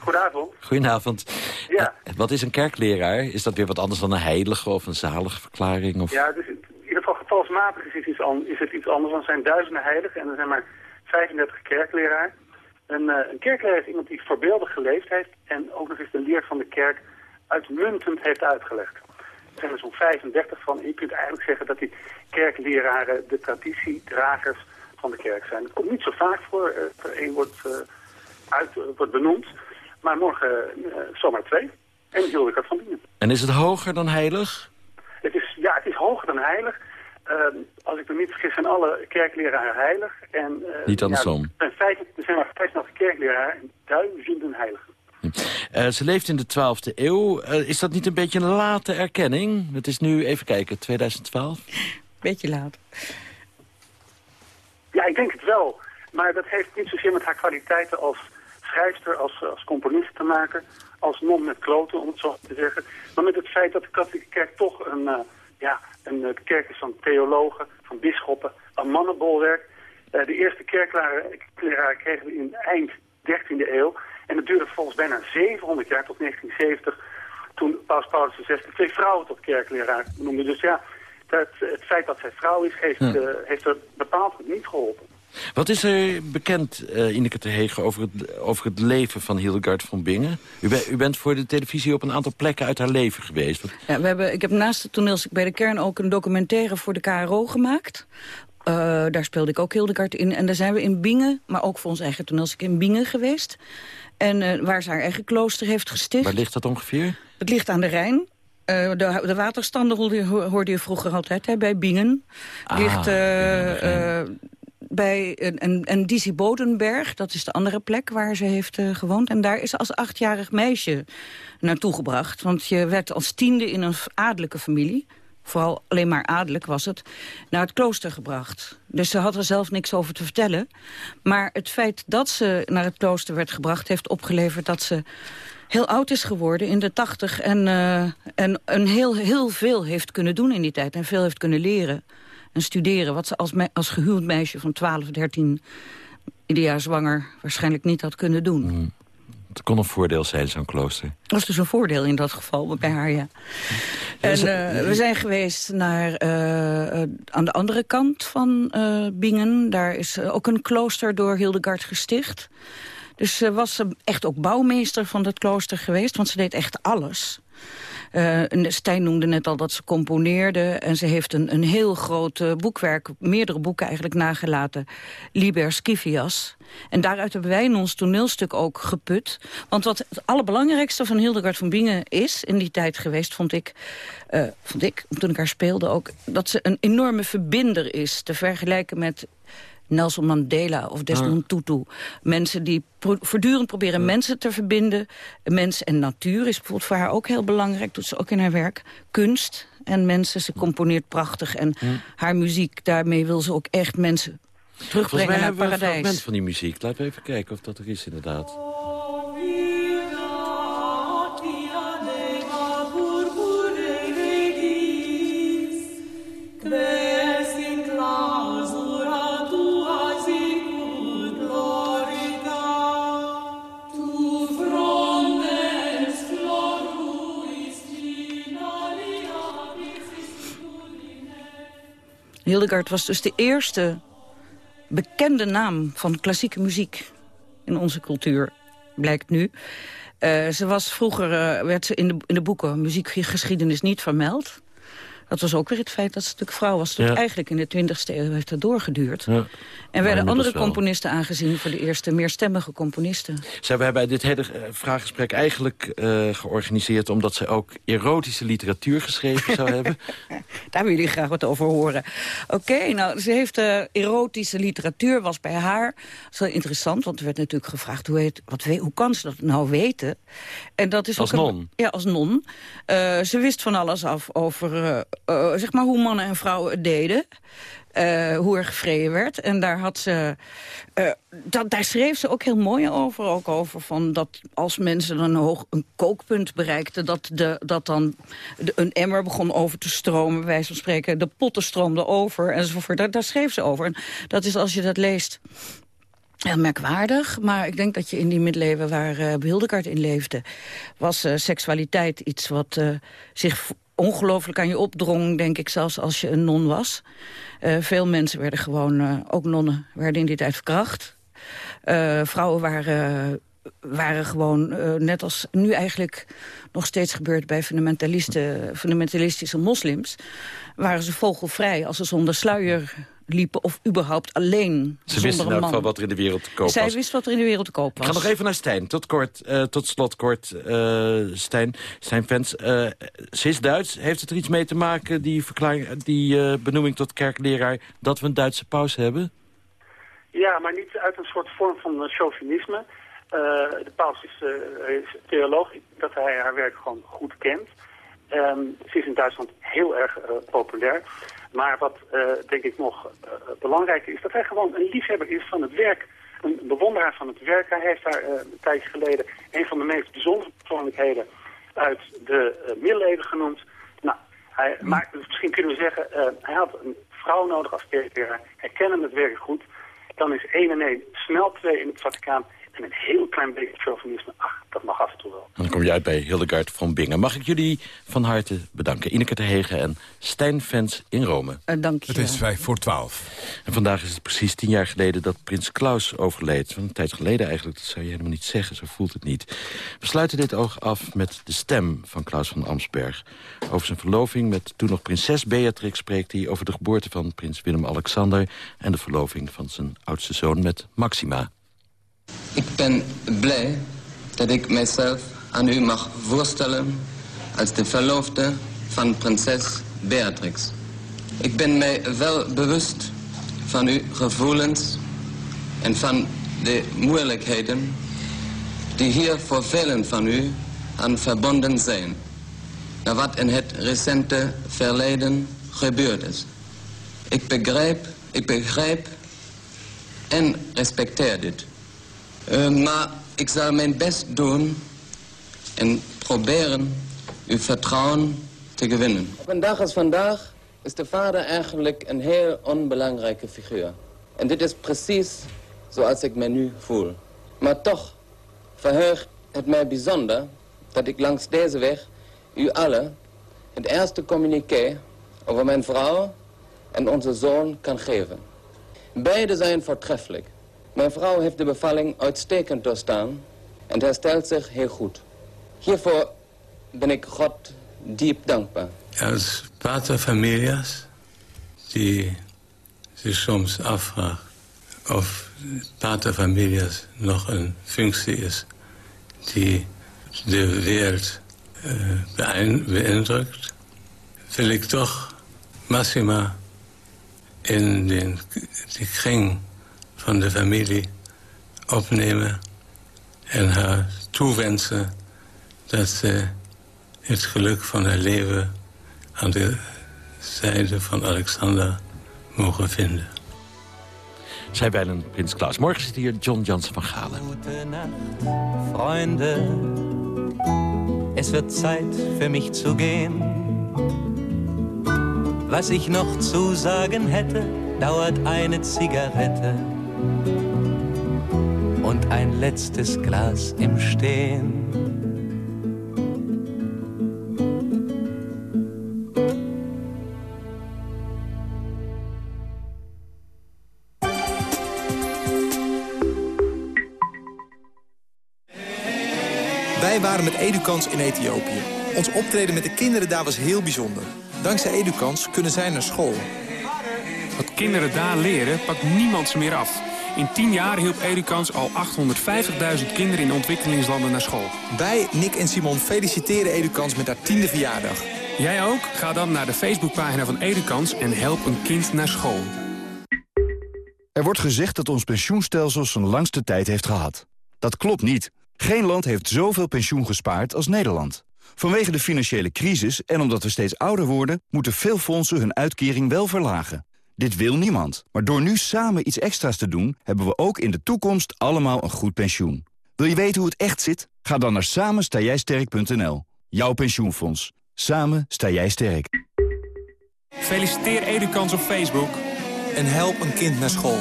Speaker 22: Goedenavond.
Speaker 3: Goedenavond.
Speaker 22: Ja.
Speaker 3: Eh, Wat is een kerkleraar? Is dat weer wat anders dan een heilige of een zalige verklaring? Of...
Speaker 22: Ja, dus in ieder geval getalsmatig is, het iets is het iets anders. Want er zijn duizenden heiligen en er zijn maar 35 kerkleraar. Een, eh, een kerkleraar is iemand die voorbeeldig geleefd heeft en ook nog eens de leer van de kerk uitmuntend heeft uitgelegd. Er zijn er zo'n 35 van en je kunt eigenlijk zeggen dat die kerkleraren de traditiedragers van de kerk zijn. Het komt niet zo vaak voor, eh, er één wordt, uit, wordt benoemd, maar morgen eh, zomaar twee. En Hildegard van Bingen.
Speaker 3: En is het hoger dan heilig?
Speaker 22: Het is, ja, het is hoger dan heilig. Ehm, als ik me niet vergis zijn alle kerkleraren heilig. En, eh,
Speaker 3: Niet andersom.
Speaker 22: Ja, er, zijn vijf, er zijn maar 85 kerkleraren en duizenden heiligen.
Speaker 3: Eh, ze leeft in de 12e eeuw. Eh, is dat niet een beetje een late erkenning? Het is nu, even kijken, 2012?
Speaker 21: Beetje laat.
Speaker 22: Ja, ik denk het wel. Maar dat heeft niet zozeer met haar kwaliteiten als schrijfster, als, als componist te maken. Als non met kloten, om het zo te zeggen. Maar met het feit dat de katholieke kerk toch een, eh, ja, een eh, kerk is van theologen, van bisschoppen, een mannenbolwerk. Eh, de eerste kerkleraar kregen we in eind 13e eeuw. En het duurde volgens bijna 700 jaar tot 1970 toen Paus Paulus VI twee vrouwen tot kerkleraar noemde. Dus ja, dat, het feit dat zij vrouw is, heeft,
Speaker 3: Ja.
Speaker 22: eh, heeft er bepaald niet geholpen.
Speaker 3: Wat is er bekend, eh Ineke ter Hege, over het, over het leven van Hildegard van Bingen? U, be- u bent voor de televisie op een aantal plekken uit haar leven geweest. Wat-
Speaker 21: Ja, we hebben, ik heb naast het toneelstuk bij de kern ook een documentaire voor de KRO gemaakt. Eh, daar speelde ik ook Hildegard in. En daar zijn we in Bingen, maar ook voor ons eigen toneelstuk in Bingen geweest. En eh, waar ze haar eigen klooster heeft gesticht.
Speaker 3: Waar ligt dat ongeveer?
Speaker 21: Het ligt aan de Rijn. De, de waterstanden hoorde, je- hoorde je vroeger altijd hè, bij Bingen.
Speaker 3: Ah,
Speaker 21: ligt bij en, en, en Dizzy Bodenberg, dat is de andere plek waar ze heeft eh, gewoond. En daar is ze als achtjarig meisje naartoe gebracht. Want je werd als tiende in een adellijke familie vooral alleen maar adellijk was het, naar het klooster gebracht. Dus ze had er zelf niks over te vertellen. Maar het feit dat ze naar het klooster werd gebracht... heeft opgeleverd dat ze heel oud is geworden in de tachtig... en, eh, en, en heel, heel veel heeft kunnen doen in die tijd. En veel heeft kunnen leren en studeren. Wat ze als, me- als gehuwd meisje van 12, 13, ieder jaar zwanger... waarschijnlijk niet had kunnen doen.
Speaker 3: Het kon een voordeel zijn, zo'n klooster.
Speaker 21: Dat was dus een voordeel in dat geval, bij haar, ja. En uh, we zijn geweest naar, uh, aan de andere kant van uh, Bingen. Daar is ook een klooster door Hildegard gesticht. Dus ze was echt ook bouwmeester van dat klooster geweest, want ze deed echt alles. Uh, Stijn noemde net al dat ze componeerde. En ze heeft een, een heel groot uh, boekwerk, meerdere boeken eigenlijk nagelaten. Liber Scivias. En daaruit hebben wij in ons toneelstuk ook geput. Want wat het allerbelangrijkste van Hildegard van Bingen is... in die tijd geweest, vond ik, uh, vond ik toen ik haar speelde ook... dat ze een enorme verbinder is. Te vergelijken met Nelson Mandela of Desmond Tutu. Mensen die pro voortdurend proberen mensen te verbinden. Mens en natuur is bijvoorbeeld voor haar ook heel belangrijk. Doet ze ook in haar werk. Kunst en mensen. Ze componeert prachtig. En haar muziek, daarmee wil ze ook echt mensen terugbrengen naar het paradijs.
Speaker 3: een fragment van die muziek. Laten we even kijken of dat er is inderdaad.
Speaker 21: Hildegard was dus de eerste bekende naam van klassieke muziek in onze cultuur, blijkt nu. Uh, ze was vroeger, uh, werd ze in de, in de boeken muziekgeschiedenis niet vermeld. Dat was ook weer het feit dat ze natuurlijk vrouw was. Ja. Eigenlijk in de 20e eeuw heeft dat doorgeduurd. Ja. En werden andere componisten aangezien voor de eerste meerstemmige componisten.
Speaker 3: Zij hebben bij dit hele uh, vraaggesprek eigenlijk uh, georganiseerd... omdat ze ook erotische literatuur geschreven zou hebben.
Speaker 21: Daar willen jullie graag wat over horen. Oké, okay, nou, ze heeft uh, erotische literatuur, was bij haar. Dat is wel interessant, want er werd natuurlijk gevraagd... hoe, heet, wat, hoe kan ze dat nou weten? En dat is
Speaker 3: als
Speaker 21: ook
Speaker 3: non?
Speaker 21: Een, ja, als non. ze wist van alles af over uh, zeg maar hoe mannen en vrouwen het deden. Uh, hoe er gevreden werd. En daar, had ze, uh, dat, daar schreef ze ook heel mooi over. Ook over van dat als mensen een hoog een kookpunt bereikten... dat, de, dat dan een emmer begon over te stromen, wijze van spreken. De potten stroomden over enzovoort. Daar, daar schreef ze over. En dat is als je dat leest... Heel merkwaardig, maar ik denk dat je in die middeleeuwen waar uh, Hildegard in leefde... was seksualiteit iets wat uh, zich ongelooflijk aan je opdrong, denk ik, zelfs als je een non was. Uh, veel mensen werden gewoon, uh, ook nonnen, werden in die tijd verkracht. Uh, vrouwen waren, waren gewoon, net als nu eigenlijk nog steeds gebeurt bij fundamentalisten, fundamentalistische moslims... waren ze vogelvrij als ze zonder sluier liepen of überhaupt alleen.
Speaker 3: Ze wisten in elk geval wat er in de wereld te koop was.
Speaker 21: Zij wist wat er in de wereld te koop was.
Speaker 3: Ik ga nog even naar Stijn. Tot, kort, uh, tot slot kort, uh, Stijn. Stijn Fans. Uh, ze is Duits. Heeft het er iets mee te maken, die, die benoeming tot kerkleraar... dat we een Duitse paus hebben?
Speaker 22: Ja, maar niet uit een soort vorm van chauvinisme. de paus is, is theoloog, dat hij haar werk gewoon goed kent. Um, ze is in Duitsland heel erg populair. Maar wat uh, denk ik nog uh, belangrijker is, dat hij gewoon een liefhebber is van het werk. Een bewonderaar van het werk. Hij heeft daar uh, een tijdje geleden een van de meest bijzondere persoonlijkheden uit de middeleeuwen genoemd. Nou, hij, maar misschien kunnen we zeggen, hij had een vrouw nodig als kerkleraar. Hij kende het werk goed. Dan is 1 en 1 snel 2 in het Vaticaan. En een heel klein beetje chauvinisme, ach, dat mag af en toe wel.
Speaker 3: Dan kom je uit bij Hildegard van Bingen. Mag ik jullie van harte bedanken. Ineke ter Hegen en Stijn Vens in Rome.
Speaker 21: Uh, dank je.
Speaker 2: Het is vijf voor twaalf.
Speaker 3: En vandaag is het precies tien jaar geleden dat prins Klaus overleed. Van een tijd geleden eigenlijk, dat zou je helemaal niet zeggen. Zo voelt het niet. We sluiten dit oog af met de stem van Klaus van Amsberg. Over zijn verloving met toen nog prinses Beatrix spreekt hij... over de geboorte van prins Willem-Alexander... en de verloving van zijn oudste zoon met Maxima.
Speaker 23: Ik ben blij dat ik mijzelf aan u mag voorstellen als de verloofde van prinses Beatrix. Ik ben mij wel bewust van uw gevoelens en van de moeilijkheden die hier voor velen van u aan verbonden zijn. Naar wat in het recente verleden gebeurd is. Ik begrijp, ik begrijp en respecteer dit. Uh, maar ik zal mijn best doen en proberen uw vertrouwen te gewinnen. Op een dag als vandaag is de vader eigenlijk een heel onbelangrijke figuur. En dit is precies zoals ik me nu voel. Maar toch verheugt het mij bijzonder dat ik langs deze weg u alle het eerste communiqué over mijn vrouw en onze zoon kan geven. Beide zijn voortreffelijk. Mijn vrouw heeft de bevalling uitstekend doorstaan en herstelt zich heel goed. Hiervoor ben ik God diep dankbaar.
Speaker 24: Als pater familias die zich soms afvraagt of pater familias nog een functie is die de wereld uh, beïndrukt, wil ik toch Massima in de kring van de familie opnemen en haar toewensen dat ze het geluk van haar leven aan de zijde van Alexander mogen vinden.
Speaker 3: Zij bijlen Prins Klaus. Morgen zit hier John Jansen van Galen.
Speaker 25: Nacht, Freunde. Es wird Zeit für mich zu gehen. Was ich noch zu sagen hätte, dauert eine Zigarette und ein letztes Glas im Stehen.
Speaker 26: Wij waren met Edukans in Ethiopië. Ons optreden met de kinderen daar was heel bijzonder. Dankzij Edukans kunnen zij naar school.
Speaker 27: Wat kinderen daar leren, pakt niemand ze meer af. In 10 jaar hielp Edukans al 850.000 kinderen in ontwikkelingslanden naar school.
Speaker 26: Wij, Nick en Simon, feliciteren Edukans met haar tiende verjaardag.
Speaker 27: Jij ook? Ga dan naar de Facebookpagina van Edukans en help een kind naar school.
Speaker 28: Er wordt gezegd dat ons pensioenstelsel zijn langste tijd heeft gehad. Dat klopt niet. Geen land heeft zoveel pensioen gespaard als Nederland. Vanwege de financiële crisis en omdat we steeds ouder worden... moeten veel fondsen hun uitkering wel verlagen. Dit wil niemand. Maar door nu samen iets extra's te doen... hebben we ook in de toekomst allemaal een goed pensioen. Wil je weten hoe het echt zit? Ga dan naar samenstaaijsterk.nl. Jouw pensioenfonds. Samen sta jij sterk.
Speaker 27: Feliciteer Edukans op Facebook.
Speaker 26: En help een kind naar school.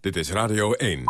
Speaker 2: Dit is Radio 1.